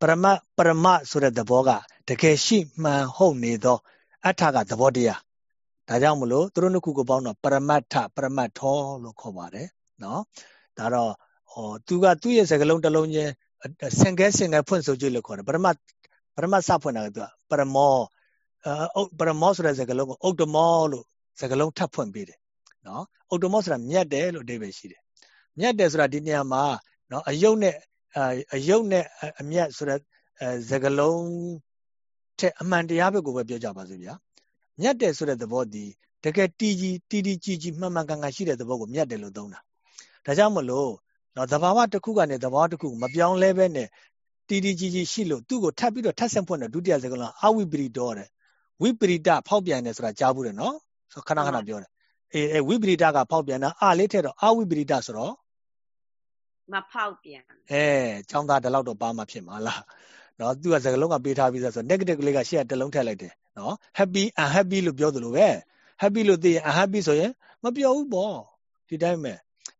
ပရမတ်ပရမတ်ဆိုတဲ့သဘောကတကယ်ရှိမှန်ဟုတ်နေသောအထကသဘောတရားဒါကြောင့်မလို့သူတို့နှစ်ခုကိုပေါင်းတော့ပရမတ်ထပရမတ်ထောလို့ခေါ်ပါတယ်နော်ဒါတော့ဟောသူကသူ့ရဲ့စကားလုံးတစ်လုံးချင်းစင်ကဲစင်ကဲဖွင့်ဆိုကြည့်လို့ခေါ်တယ်ပရမတ်ပရမတ်စဖွင့်တာကသူကပရမောအုတ်ပရမောဆိုတဲ့စကားလုံးကိုဥတ္တမောလို့စကားလုံးထပ်ဖွင့်ပေးတယ်နော်ဥတ္တမောဆိုတာမြတ်တယ်လို့အဓိပ္ပာယ်ရှိတယ်မြတ်တယ်ဆိုတာဒီနေရာမှာနော်အယုတ်နဲ့ အယုတ်နဲ့အမြတ်ဆိုတဲ့စကားလုံးထက်အမှန်တရားဘက်ကိုပဲပြောကြပါစို့ဗျာမြတ်တယ်ဆိုတဲ့သဘောဒီတကယ်တီကြီးတီတီကြီးကြီးမှန်မှန်ကန်ကန်ရှိတဲ့သဘောကိုမြတ်တယ်လို့သုံးတာဒါကြောင့်မလို့နော်သဘာဝတစ်ခုကနေသဘာဝတစ်ခုမပြောင်းလဲပဲနဲ့တီတီကြီးကြီးရှိလို့သူ့ကိုထပ်ပြီးတော့ထပ်ဆင့်ဖွင့်တဲ့ဒုတိယစကားလုံးအဝိပရိတောတဲ့ဝိပရိတဖောက်ပြန်တယ်ဆိုတာကြားဘူးတယ်နော်ဆိုခဏခဏပြောတယ်အေးအဲဝိပရိတကဖောက်ပြန်တာအလေးထက်တော့အဝိပရိတဆိုတော့ မဖောက်ပြန်အဲចောင်းသားဒီလောက်တော့ပါမှဖြစ်မှာလားနော်သူကစကားလုံးကပေးထားပြီးသားဆို negative ကလေးကရှေ့ကတစ်လုံးထည့်လိုက်တယ်နော် happy unhappy လို့ပြောသလိုပဲ happy လို့သိရင် unhappy ဆိုရင်မပြောဘူးပေါ့ဒီတိုင်းပဲ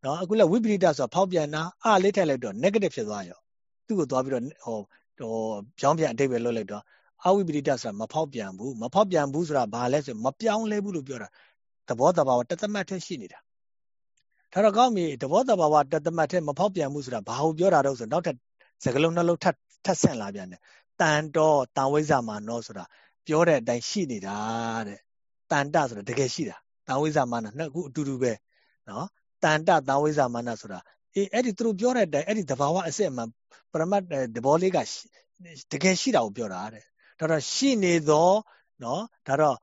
နော်အခုလည်းဝိပရိတဆိုတာဖောက်ပြန်တာအလေးထည့်လိုက်တော့ negative ဖြစ်သွားရောသူ့ကိုသွားပြီးတော့ဟိုဟိုပြောင်းပြန်အတိတ်ပဲလွတ်လိုက်တော့အဝိပရိတဆိုတာမဖောက်ပြန်ဘူးမဖောက်ပြန်ဘူးဆိုတာဘာလဲဆိုမပြောင်းလဲဘူးလို့ပြောတာသဘောတဘာဝတသမတ်ထက်ရှိနေတာ ဒါတော့ကောင်းပြီသဘောတဘာဝတသမတ်ထက်မဖောက်ပြန်ဘူးဆိုတာဘာကိုပြောတာတော့ဆိုနောက်ထပ်စကလုံးနှလုံးထပ်ထပ်ဆင့်လာပြန်တယ်တန်တော်တန်ဝိဇ္ဇမာနောဆိုတာပြောတဲ့အတိုင်းရှိနေတာတဲ့တန်တဆိုတာတကယ်ရှိတာတန်ဝိဇ္ဇမာနနှစ်ခုအတူတူပဲနော်တန်တတန်ဝိဇ္ဇမာနဆိုတာအေးအဲ့ဒီသူတို့ပြောတဲ့အတိုင်းအဲ့ဒီသဘာဝအစစ်အမှန်ပရမတ်သဘောလေးကတကယ်ရှိတာကိုပြောတာတဲ့ဒါတော့ရှိနေသောနော်ဒါတော့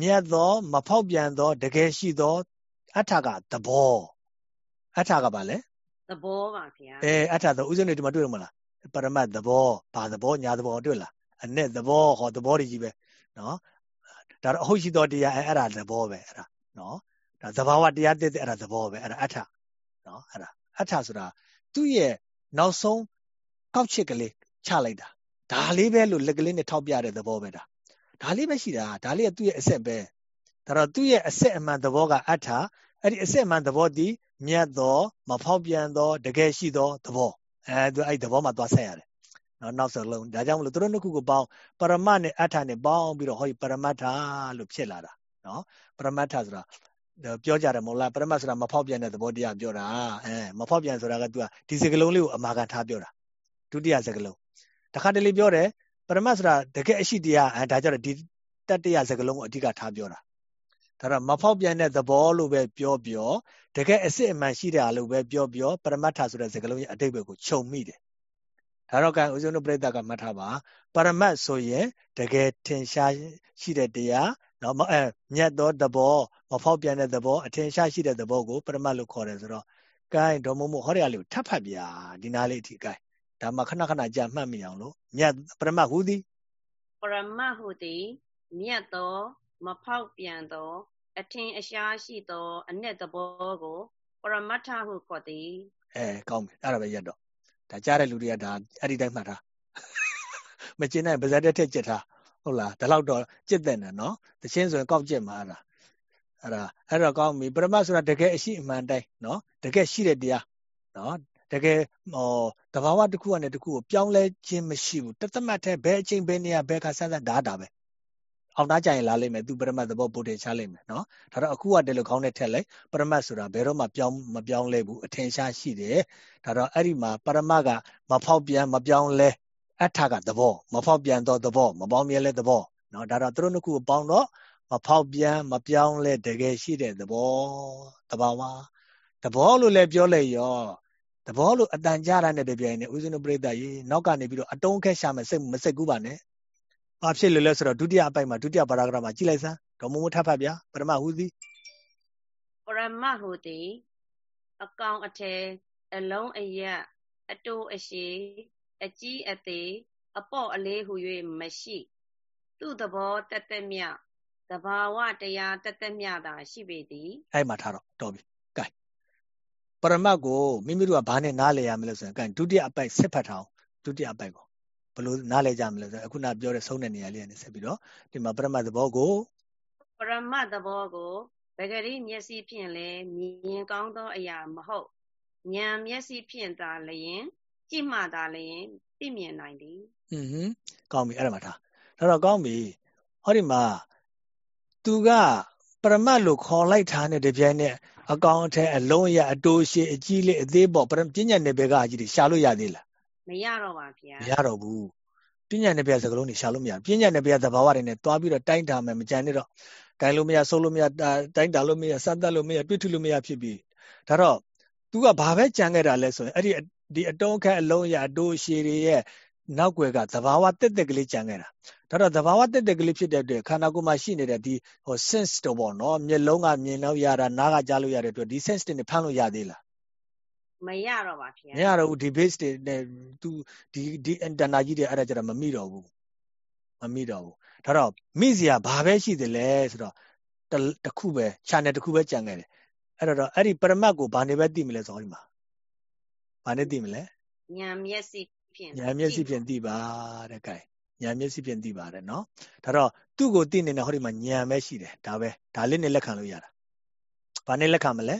မြတ်သော မဖောက်ပြန်သော တကယ်ရှိသောအထကသဘော အထကပါလေသဘောပါဗျာအဲအထသောဥစဉ်တွေဒီမှာတွေ့ရမလားပရမတ်သဘောဘာသဘောညာသဘောတွေ့လားအနဲ့သဘောဟောသဘောတွေကြီးပဲနော်ဒါတော့အဟုတ်ရှိသောတရားအဲအဲ့ဒါသဘောပဲအဲ့ဒါနော်ဒါသဘာဝတရားတည်းတည်းအဲ့ဒါသဘောပဲအဲ့ဒါအထနော်အဲ့ဒါအထဆိုတာသူ့ရဲ့နောက်ဆုံးကောက်ချစ်ကလေးချလိုက်တာဒါလေးပဲလို့လက်ကလေးနဲ့ထောက်ပြတဲ့သဘောပဲဒါဒါလေးပဲရှိတာဒါလေးကသူ့ရဲ့အဆက်ပဲဒါတော့သူ့ရဲ့အဆက်အမှန်သဘောကအထအဲ့ဒီအဆက်အမှန်သဘောဒီ မြတ်သောမဖောက်ပြန်သောတကယ်ရှိသောသဘောအဲသူအဲ့ဒီသဘောမှာသွားဆက်ရတယ်နော်နောက်စလုံးဒါကြောင့်မလို့သူတို့နှစ်ခုကိုပေါင်းပရမတ်နဲ့အဋ္ဌနဲ့ပေါင်းပြီးတော့ဟောဒီပရမတ်ထာလို့ဖြစ်လာတာနော်ပရမတ်ထာဆိုတာပြောကြတယ်မဟုတ်လားပရမတ်ဆိုတာမဖောက်ပြန်တဲ့သဘောတရားပြောတာအဲမဖောက်ပြန်ဆိုတာကသူကဒီစကလုံးလေးကိုအမာခံထားပြောတာဒုတိယစကလုံးတခါတလေပြောတယ်ပရမတ်ဆိုတာတကယ်အရှိတရားအဲဒါကြတော့ဒီတတ္တရစကလုံးကိုအဓိကထားပြောတာ ဒါတော့မဖောက်ပြန်တဲ့သဘောလို့ပဲပြောပြောတကယ်အစစ်အမှန်ရှိတယ်လို့ပဲပြောပြောပရမတ်ထာဆိုတဲ့စကားလုံးရဲ့အတိတ်ဘက်ကိုခြုံမိတယ်ဒါတော့ကံဦးဇုံတို့ပြိဿကမှတ်ထားပါပရမတ်ဆိုရင်တကယ်ထင်ရှားရှိတဲ့တရားနော်အဲမြတ်သောသဘောမဖောက်ပြန်တဲ့သဘောအထင်ရှားရှိတဲ့သဘောကိုပရမတ်လို့ခေါ်တယ်ဆိုတော့ကဲဒေါ်မမို့ဟောရလေးကိုထပ်ဖတ်ပြဒီနားလေးအထိကဲဒါမှခဏခဏကြာမှတ်မိအောင်လို့မြတ်ပရမတ်ဟူသည်ပရမတ်ဟူသည်မြတ်သော မဖောက်ပြန်သော အထင်အရှားရှိသော အ내သဘောကိုပရမတ္ထဟုခေါ်သည်အဲကောင်းပြီအဲ့ဒါပဲရက်တော့ဒါကြားတဲ့လူတွေကဒါအဲ့ဒီတိုင်းမှတ်ထားမကျင်နိုင်ပါဇက်တက်ထက်ကြက်ထားဟုတ်လားဒါတော့တော့ကြက်တဲ့နော်တချင်းဆိုရင်ကောက်ကြက်မှာအဲ့ဒါအဲ့ဒါအဲ့တော့ကောင်းပြီပရမတ်ဆိုတာတကယ်အရှိအမှန်တိုင်းနော်တကယ်ရှိတဲ့တရားနော်တကယ်ဟောတဘာဝတစ်ခုကနေတစ်ခုကိုပြောင်းလဲခြင်းမရှိဘူးတသမတ်တဲ့ဘယ်အချိန်ဘယ်နေရာဘယ်ခါဆက်ဆက်ဒါတာပဲ အောင်သားကြရင်လာလိမ့်မယ်သူပရမတ်သဘောပို့တယ်ချလိမ့်မယ်နော်ဒါတော့အခုကတည်းကခေါင်းနဲ့ထက်လိုက်ပရမတ်ဆိုတာဘယ်တော့မှပြောင်းမပြောင်းလဲဘူးအထင်ရှားရှိတယ်ဒါတော့အဲ့ဒီမှာပရမတ်ကမဖောက်ပြန်မပြောင်းလဲအထကသဘောမဖောက်ပြန်သောသဘောမပေါင်းမြဲလဲသဘောနော်ဒါတော့သူတို့နှစ်ခုကိုပေါင်းတော့မဖောက်ပြန်မပြောင်းလဲတကယ်ရှိတဲ့သဘောတဘာဝသဘောလို့လည်းပြောလိုက်ရောသဘောလို့အတန်ကြားရတဲ့တပြိုင်နဲ့ဦးဇင်းတို့ပြိဿရေနောက်ကနေပြီးတော့အတုံးခက်ရှာမယ်စိတ်မစိတ်ကူးပါနဲ့ ဘာဖြစ်လို့လဲဆိုတော့ဒုတိယအပိုက်မှာဒုတိယပါရာဂရမှာကြည့်လိုက်စမ်းဒေါ်မမိုးထပ်ဖတ်ဗျာပရမဟူသည်ပရမဟူသည်အကောင်အထည်အလုံးအရက်အတိုးအရှိအကြီးအသေးအပေါ့အလေးဟူ၍မရှိ သူ့သဘောတသက်မြသဘာဝတရားတသက်မြသာရှိပေသည်အဲ့မှာထားတော့တော်ပြီကဲရမတ်ကိုမိမိတို့ကဘာနဲ့နားလည်ရမလဲဆိုရင်ဒုတိယအပိုက်ဆက်ဖတ်ထားအောင်ဒုတိယအပိုက်ကို ဘယ်လိုနားလည်ကြမလဲဆိုအခုနပြောတဲ့ဆုံးတဲ့နေရာလေးကနေဆက်ပြီးတော့ဒီမှာပရမတ်သဘောကိုပရမတ်သဘောကိုဗဂရိမျက်စိဖြင့်လည်းမြင်ကောင်းသောအရာမဟုတ်ဉာဏ်မျက်စိဖြင့်သာလျင်ကြည့်မှသာလျင်သိမြင်နိုင်သည်ဟွန်းဟွန်းကောင်းပြီအဲ့ဒါမှထားဒါတော့ကောင်းပြီဟောဒီမှာသူကပရမတ်လို့ခေါ်လိုက်တာနဲ့တပြိုင်နက်အကောင်အထက်အလုံးရအတိုးရှိအကြီးလေးအသေးပေါ့ပညာနယ်ပယ်ကအကြီးတွေရှာလို့ရသေးလား မရတော့ပါဗျာမရတော့ဘူးပညာနယ်ပယ်စကလုံးတွေရှာလို့မရပညာနယ်ပယ်သဘာဝတွေနဲ့တွားပြီးတော့တိုင်းတာမယ်မကြံနဲ့တော့တိုင်းလို့မရဆုံးလို့မရတိုင်းတာလို့မရစမ်းသပ်လို့မရတွေ့ထုလို့မရဖြစ်ပြီးဒါတော့ तू ကဘာပဲကြံခဲ့တာလဲဆိုရင်အဲ့ဒီဒီအတုံးခက်အလုံးရအတိုးရှိတွေရဲ့နောက်ွယ်ကသဘာဝတက်တက်ကလေးကြံခဲ့တာဒါတော့သဘာဝတက်တက်ကလေးဖြစ်တဲ့အတွက်ခန္ဓာကိုယ်မှာရှိနေတဲ့ဒီဟို sense တော့ပေါ့နော်မျက်လုံးကမြင်လို့ရတာနားကကြားလို့ရတဲ့အတွက်ဒီ sense တွေနဲ့ဖမ်းလို့ရသေးလား မရတော့ပါဗျာမရတော့ဘူးဒီ base တွေနဲ့ तू ဒီဒီ antenna ကြီးတွေအဲ့ဒါကြတော့မမိတော့ဘူးမမိတော့ဘူးဒါတော့မိစရာဘာပဲရှိသလဲဆိုတော့တခုပဲ channel တခုပဲကြံခဲ့တယ်အဲ့တော့အဲ့ဒီပရမတ်ကိုဘာနေပဲသိမလဲဆိုတော့ဒီမှာဘာနေသိမလဲဉာဏ်မျက်စိဖြင့်ဉာဏ်မျက်စိဖြင့်သိပါတဲ့ gain ဉာဏ်မျက်စိဖြင့်သိပါတယ်နော်ဒါတော့သူ့ကိုသိနေတဲ့ဟောဒီမှာဉာဏ်ပဲရှိတယ်ဒါပဲဒါလေးနဲ့လက်ခံလို့ရတာဘာနဲ့လက်ခံမလဲ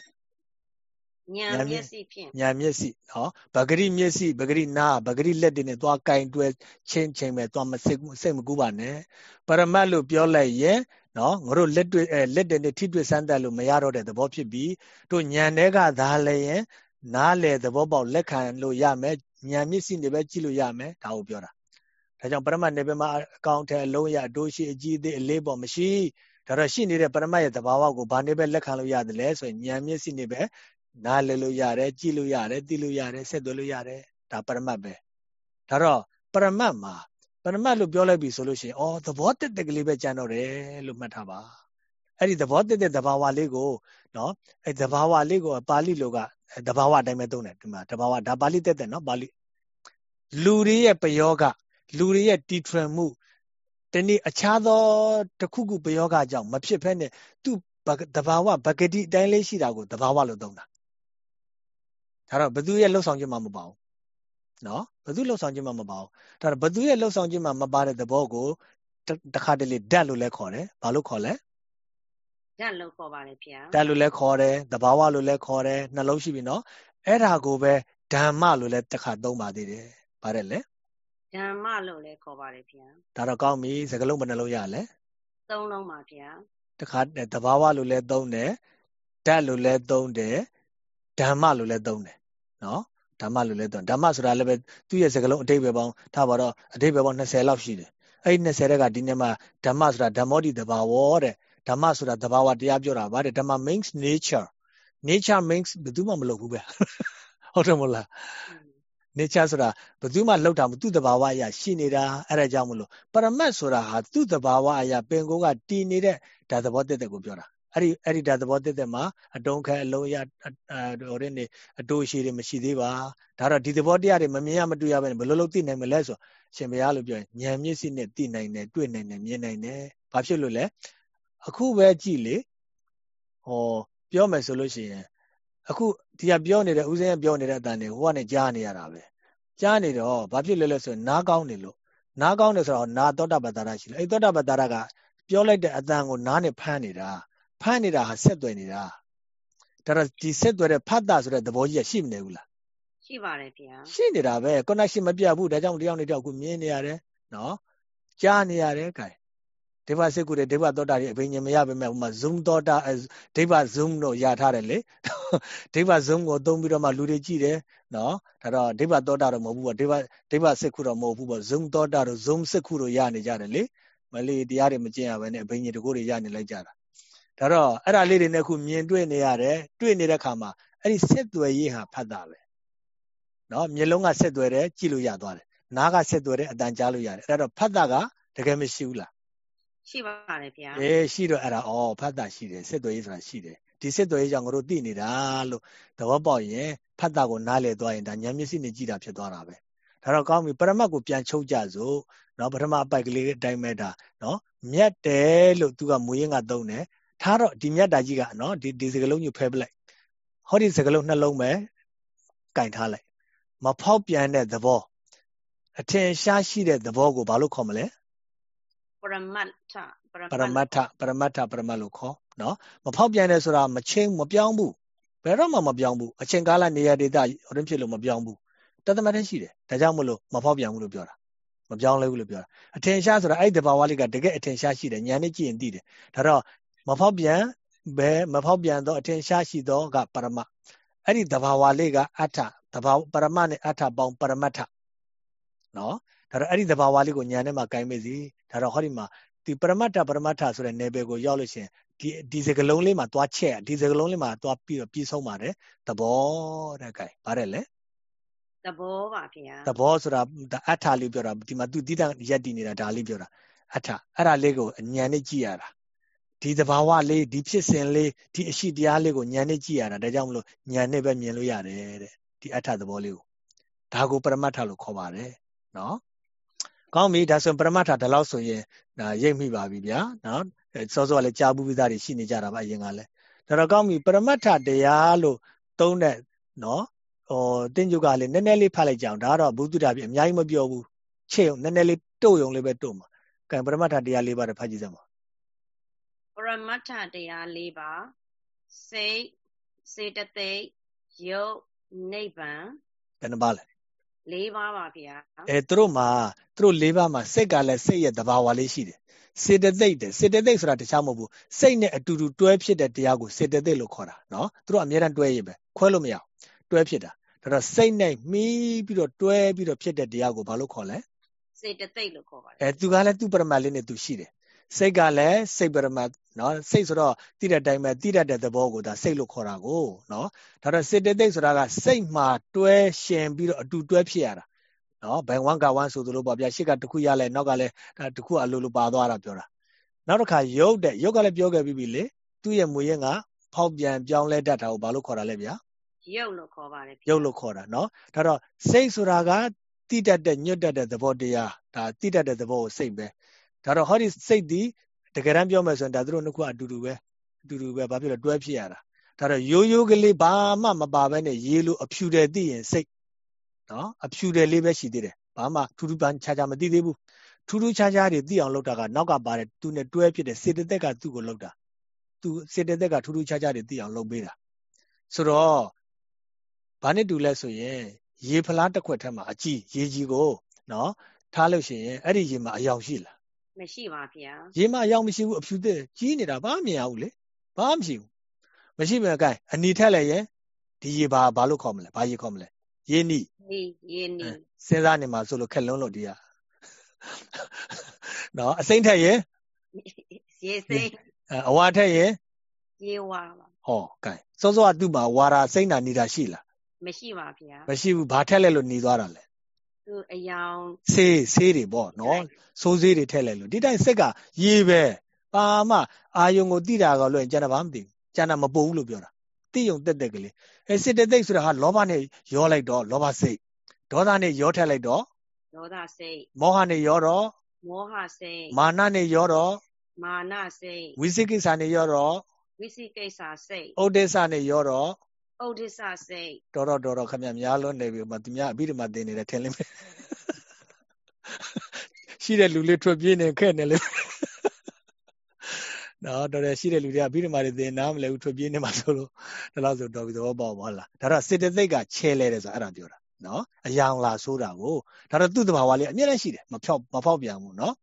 ဉာဏ်မျက်စိဖြင့်ဉာဏ်မျက်စိနော်ဗဂရိမျက်စိဗဂရိနာဗဂရိလက်တွေနဲ့သွားကင်တွဲချင်းချင်းပဲသွားမစိတ်စိတ်မကူပါနဲ့ပရမတ်လို့ပြောလိုက်ရင်နော်ငါတို့လက်တွေ့အဲလက်တွေနဲ့ထိတွေ့စမ်းသပ်လို့မရတော့တဲ့သဘောဖြစ်ပြီးတို့ဉာဏ်တွေကသာလည်းရင်နားလေသဘောပေါက်လက်ခံလို့ရမယ်ဉာဏ်မျက်စိနဲ့ပဲကြည့်လို့ရမယ်ဒါကိုပြောတာဒါကြောင့်ပရမတ်နေပမှာအကောင့်ထဲအလုံးရအတိုးရှိအကြီးအသေးအလေးပေါ်မရှိဒါတော့ရှိနေတဲ့ပရမတ်ရဲ့သဘာဝကိုဘာနေပဲလက်ခံလို့ရတယ်လဲဆိုရင်ဉာဏ်မျက်စိနဲ့ပဲ နားလည်လို့ရတယ်ကြည့်လို့ရတယ်သိလို့ရတယ်ဆက်သွယ်လို့ရတယ်ဒါပရမတ်ပဲဒါတော့ပရမတ်မှာပရမတ်လို့ပြောလိုက်ပြီဆိုလို့ရှိရင်အော်သဘောတက်တက်ကလေးပဲကြံတော့တယ်လို့မှတ်ထားပါအဲ့ဒီသဘောတက်တဲ့သဘာဝလေးကိုနော်အဲ့သဘာဝလေးကိုပါဠိလိုကသဘာဝအတိုင်းပဲသုံးတယ်ဒီမှာသဘာဝဒါပါဠိတက်တဲ့နော်ပါဠိလူတွေရဲ့ပယောဂလူတွေရဲ့တီထွင်မှုတနည်းအခြားသောတခုခုပယောဂကြောင့်မဖြစ်ဖက်နဲ့သူ့တဘာဝပဂတိအတိုင်းလေးရှိတာကိုတဘာဝလို့သုံးတာ ဒါတော့ဘသူရဲ့လှုပ်ဆောင်ခြင်းမှမပါဘူးနော်ဘသူလှုပ်ဆောင်ခြင်းမှမပါဘူးဒါတော့ဘသူရဲ့လှုပ်ဆောင်ခြင်းမှမပါတဲ့သဘောကိုတခါတလေဓာတ်လို့လည်းခေါ်တယ်ဘာလို့ခေါ်လဲဓာတ်လို့ခေါ်ပါတယ်ဗျာဓာတ်လို့လည်းခေါ်တယ်သဘာဝလို့လည်းခေါ်တယ်နှလုံးရှိပြီနော်အဲ့ဒါကိုပဲဓမ္မလို့လည်းတစ်ခါသုံးပါသေးတယ်ပါတယ်လေဓမ္မလို့လည်းခေါ်ပါတယ်ဗျာဒါတော့ကောင်းပြီစကလုံးဘယ်နှလုံးရလဲသုံးလုံးပါဗျာတခါသဘာဝလို့လည်းသုံးတယ်ဓာတ်လို့လည်းသုံးတယ် ဓမ္မလို့လည်းသုံးတယ်နော်ဓမ္မလို့လည်းသုံးဓမ္မဆိုတာလည်းပဲသူ့ရဲ့စကလုံးအတိတ်ပဲပေါင်းထားပါတော့အတိတ်ပဲပေါင်း20လောက်ရှိတယ်အဲ့ဒီ20တဲ့ကဒီနေ့မှာဓမ္မဆိုတာဓမ္မောတိသဘာဝတဲ့ဓမ္မဆိုတာသဘာဝတရားပြောတာဗါတဲ့ဓမ္မ means nature nature means ဘယ်သူမှမလုပ်ဘူးပဲဟုတ်တယ်မဟုတ်လား nature ဆိုတာဘယ်သူမှလှုပ်တာမသူ့တဘာဝအရာရှိနေတာအဲ့ဒါကြောင့်မလို့ပရမတ်ဆိုတာဟာသူ့တဘာဝအရာပင်ကိုကတည်နေတဲ့ဒါသဘောတက်တဲ့ကိုပြောတာ အဲ့ဒီအဲ့ဒီဒါသဘောတက်တဲ့မှာအတုံးခဲအလုံးရဟိုရင်းနေအတိုးရှိတွေမရှိသေးပါဒါတော့ဒီသဘောတရားတွေမမြင်ရမတွေ့ရပဲဘယ်လိုလုပ်သိနိုင်မလဲဆိုရှင်ဘုရားလို့ပြောရင်ဉာဏ်မျက်စိနဲ့သိနိုင်တယ်တွေ့နိုင်တယ်မြင်နိုင်တယ်ဘာဖြစ်လို့လဲအခုပဲကြည့်လေဟောပြောမယ်ဆိုလို့ရှိရင်အခုဒီကပြောနေတဲ့ဦးစင်းကပြောနေတဲ့အတန်တွေဟိုကနေကြားနေရတာပဲကြားနေတော့ဘာဖြစ်လဲလဲဆိုရင်နားကောင်းနေလို့နားကောင်းတယ်ဆိုတော့နာသောတာပတ္တရရှိလို့အဲ့သောတာပတ္တရကပြောလိုက်တဲ့အတန်ကိုနားနဲ့ဖမ်းနေတာ ဖမ်းနေတာဟာဆက်သွယ်နေတာဒါတော့ဒီဆက်သွယ်တဲ့ဖတ်တာဆိုတဲ့သဘောကြီးရှိမနေဘူးလားရှိပါတယ်ဗျာရှိနေတာပဲ connection မပြတ်ဘူးဒါကြောင့်တယောက်နဲ့တယောက်ကိုမြင်နေရတယ်နော်ကြားနေရတယ်ခိုင်ဒိဗ္ဗစိတ်ကူတဲ့ဒိဗ္ဗသောတာတွေအဘိညာမရပါမဲ့ဥမာ zoom သောတာဒိဗ္ဗ zoom တို့ရထားတယ်လေဒိဗ္ဗ zoom ကိုသုံးပြီးတော့မှလူတွေကြည့်တယ်နော်ဒါတော့ဒိဗ္ဗသောတာတော့မဟုတ်ဘူးပေါ့ဒိဗ္ဗဒိဗ္ဗစိတ်ကူတော့မဟုတ်ဘူးပေါ့ zoom သောတာတို့ zoom စိတ်ကူတို့ရနေကြတယ်လေမလေးတရားတွေမကျင့်ရဘဲနဲ့အဘိညာတကိုးတွေရနေလိုက်ကြတာ ဒါတော့အဲ့ဒါလေးတွေနဲ့ခုမြင်တွေ့နေရတယ်တွေ့နေတဲ့ခါမှာအဲ့ဒီဆက်သွယ်ရေးဟာဖတ်တာပဲနော်မျက်လုံးကဆက်သွယ်တယ်ကြည့်လို့ရသွားတယ်နားကဆက်သွယ်တယ်အတန်ကြားလို့ရတယ်အဲ့တော့ဖတ်တာကတကယ်မရှိဘူးလားရှိပါတယ်ဗျာအေးရှိတော့အဲ့ဒါဩဖတ်တာရှိတယ်စစ်သွေးရေးဆိုတာရှိတယ်ဒီစစ်သွေးရေးကြောင့်ငါတို့သိနေတာလို့သဘောပေါက်ရင်ဖတ်တာကိုနားလည်သွားရင်ဒါဉာဏ်မျက်စိနဲ့ကြည့်တာဖြစ်သွားတာပဲဒါတော့ကောင်းပြီပရမတ်ကိုပြန်ချုပ်ကြစို့နော်ပထမအပိုက်ကလေးအတိုင်းပဲဒါနော်မြတ်တယ်လို့သူကမူရင်းကသုံးတယ် ထားတော့ဒီမြတ်တာကြီးကနော်ဒီဒီစကလုံးကြီးဖဲပလိုက်ဟောဒီစကလုံးနှလုံးပဲကင်ထားလိုက်မဖောက်ပြန်တဲ့သဘောအထင်ရှားရှိတဲ့သဘောကိုဘာလို့ခေါ်မလဲပရမတ်ထပရမတ်ထပရမတ်ထပရမတ်လို့ခေါ်နော်မဖောက်ပြန်တဲ့ဆိုတာမချင်းမပြောင်းဘူးဘယ်တော့မှမပြောင်းဘူးအချိန်ကာလနေရာဒေသဟိုတွင်ဖြစ်လို့မပြောင်းဘူးတသမတ်တည်းရှိတယ်ဒါကြောင့်မလို့မဖောက်ပြန်ဘူးလို့ပြောတာမပြောင်းလဲဘူးလို့ပြောတာအထင်ရှားဆိုတာအဲ့ဒီတဘာဝလေးကတကယ်အထင်ရှားရှိတယ်ညာနဲ့ကြည့်ရင်သိတယ်ဒါတော့ မဖောက်ပြန်ဘယ်မဖောက်ပြန်သောအထင်ရှားရှိသောကပရမအဲ့ဒီတဘာဝလေးကအထတဘာပရမနဲ့အထပေါင်းပရမတ်ထနော်ဒါတော့အဲ့ဒီတဘာဝလေးကိုညာနဲ့မှကိုင်းမေစီဒါတော့ဟောဒီမှာဒီပရမတ္ထပရမတ္ထဆိုတဲ့နယ်ပယ်ကိုရောက်လို့ရှိရင်ဒီဒီစကလုံးလေးမှာသွားချက်ဒီစကလုံးလေးမှာသွားပြီးတော့ပြီးဆုံးပါတယ်သဘောတဲ့ကဲပါတယ်လေသဘောပါဗျာသဘောဆိုတာအထာလေးပြောတာဒီမှာသူတိတရက်တည်နေတာဒါလေးပြောတာအထာအဲ့ဒါလေးကိုအညံနဲ့ကြည့်ရတာ ဒီသဘာဝလေးဒီဖြစ်စဉ်လေးဒီအရှိတရားလေးကိုညံနဲ့ကြည့်ရတာဒါကြောင့်မလို့ညံနဲ့ပဲမြင်လို့ရတယ်တဲ့ဒီအထာသဘောလေးကိုဒါကိုပရမတ္ထလို့ခေါ်ပါတယ်နော်ကောင်းပြီဒါဆိုပရမတ္ထဒါလောက်ဆိုရင်ဒါရိပ်မိပါပြီဗျာနော်စောစောကလည်းကြာဘူးပြီးသားတွေရှိနေကြတာပါအရင်ကလည်းဒါတော့ကောင်းပြီပရမတ္ထတရားလို့သုံးတဲ့နော်ဟိုတင်းကျုပ်ကလည်းနည်းနည်းလေးဖတ်လိုက်ကြအောင်ဒါကတော့ဘုသူတ္တပြအများကြီးမပြောဘူးချေုံနည်းနည်းလေးတုတ်ယုံလေးပဲတုတ်မှာကံပရမတ္ထတရားလေးပါတော့ဖတ်ကြည့်စမ်းပါ ပရမတ္ထတရားလေးပါစိတ်စေတသိက်ယုတ်နိဗ္ဗာန်ဘယ်နှပါလဲ၄ပါးပါဗျာအဲသူတို့မှာသူတို့၄ပါးမှာစိတ်ကလည်းစိတ်ရဲ့သဘာဝလေးရှိတယ်စေတသိက်တယ်စေတသိက်ဆိုတာတခြားမဟုတ်ဘူးစိတ်နဲ့အတူတူတွဲဖြစ်တဲ့တရားကိုစေတသိက်လို့ခေါ်တာနော်သူတို့အများတန်းတွဲရပဲခွဲလို့မရအောင်တွဲဖြစ်တာဒါတော့စိတ်နဲ့မှီးပြီးတော့တွဲပြီးတော့ဖြစ်တဲ့တရားကိုဘာလို့ခေါ်လဲစေတသိက်လို့ခေါ်ပါတယ်အဲသူကလည်းသူ့ပရမတ်လေးနဲ့သူရှိတယ် စိတ်ကလည်းစိတ်ပရမတ်နော်စိတ်ဆိုတော့တိတဲ့အတိုင်းပဲတိတတ်တဲ့သဘောကိုဒါစိတ်လို့ခေါ်တာကိုနော်ဒါတော့စေတသိက်ဆိုတာကစိတ်မှာတွဲရှင်ပြီးတော့အတူတွဲဖြစ်ရတာနော်ဘိုင်ဝမ်ကဝမ်ဆိုသလိုပေါ့ဗျာရှစ်ကတခုရလဲနောက်ကလည်းတခုအလိုလိုပါသွားတာပြောတာနောက်တစ်ခါရုပ်တဲ့ရုပ်ကလည်းပြောခဲ့ပြီးပြီလေသူ့ရဲ့မူရင်းကဖောက်ပြန်ပြောင်းလဲတတ်တာကိုဘာလို့ခေါ်တာလဲဗျာရုပ်လို့ခေါ်ပါတယ်ရုပ်လို့ခေါ်တာနော်ဒါတော့စိတ်ဆိုတာကတိတတ်တဲ့ညွတ်တတ်တဲ့သဘောတရားဒါတိတတ်တဲ့သဘောကိုစိတ်ပဲ ဒါတော့ဟောဒီစိတ်ဒီတကယ်တမ်းပြောမယ်ဆိုရင်ဒါသူတို့နှစ်ခုအတူတူပဲအတူတူပဲဘာဖြစ်လဲတွဲဖြစ်ရတာဒါတော့ရိုးရိုးကလေးဘာမှမပါဘဲနဲ့ရေးလို့အဖြူတယ်သိရင်စိတ်နော်အဖြူတယ်လေးပဲရှိသေးတယ်ဘာမှထူးထူးပန်းခြားခြားမသိသေးဘူးထူးထူးခြားခြားတွေသိအောင်လုပ်တာကနောက်ကပါတယ်သူနဲ့တွဲဖြစ်တဲ့စေတသက်ကသူ့ကိုလုပ်တာသူစေတသက်ကထူးထူးခြားခြားတွေသိအောင်လုပ်ပေးတာဆိုတော့ဘာနဲ့တူလဲဆိုရင်ရေဖလားတစ်ခွက်ထဲမှာအကြည့်ရေကြီးကိုနော်ထားလို့ရှိရင်အဲ့ဒီရေမှာအယောင်ရှိလား မရှိပါဗျာရေမှာအယောင်မရှိဘူးအဖြူသက်ကြီးနေတာဘာမှမမြင်ဘူးလေဘာမှမရှိဘူးမရှိမဲ့အကိုင်းအနီထက်လည်းရင်ဒီရေဘာဘာလို့ခေါ်မလဲဘာရေခေါ်မလဲရေနီနီရေနီစဉ်းစားနေမှာဆိုလို့ခက်လုံးလို့ဒီကနော်အစိမ့်ထက်ရင်ရေစိမ့်အဝါထက်ရင်ရေဝါပါဟောကဲစောစောကသူ့မှာဝါရာစိမ့်တာနေတာရှိလားမရှိပါဗျာမရှိဘူးဘာထက်လဲလို့နေသွားတာလဲ သူအယောင်ဆေးဆေးတွေပေါ့နော်စိုးဆေးတွေထက်လဲလို့ဒီတိုင်းစိတ်ကရေပဲပါမအာယုံကိုတိတာကလို့ကျန်တာဘာမသိဘူးကျန်တာမပို့ဘူးလို့ပြောတာတိယုံတက်တက်ကလေးအဲစစ်တသိက်ဆိုတာဟာလောဘနဲ့ရောလိုက်တော့လောဘစိတ်ဒေါသနဲ့ရောထက်လိုက်တော့ဒေါသစိတ်မောဟနဲ့ရောတော့မောဟစိတ်မာနနဲ့ရောတော့မာနစိတ်ဝိသိကိစ္စနဲ့ရောတော့ဝိသိကိစ္စစိတ်ဥဒိစ္စနဲ့ရောတော့ ဥဒိစ္စစိတ်တော်တော်တော်တော်ခမများလွန်းနေပြီမသူများအဘိဓမ္မာသင်နေတယ်ထင်လိမ့်မယ်ရှိတဲ့လူလေးထွက်ပြေးနေခဲ့နေလေနော်တော်တယ်ရှိတဲ့လူတွေကအဘိဓမ္မာတွေသင်နားမလဲဘူးထွက်ပြေးနေမှာဆိုလို့ဒါလို့ဆိုတော်ပြီသဘောပေါက်ပါလားဒါတော့စေတသိက်ကချဲလဲတယ်ဆိုအဲ့ဒါပြောတာနော်အယောင်လာဆိုးတာကိုဒါတော့သူ့တဘာဝလေးအမြဲတမ်းရှိတယ်မဖြောက်မဖောက်ပြန်ဘူးနော်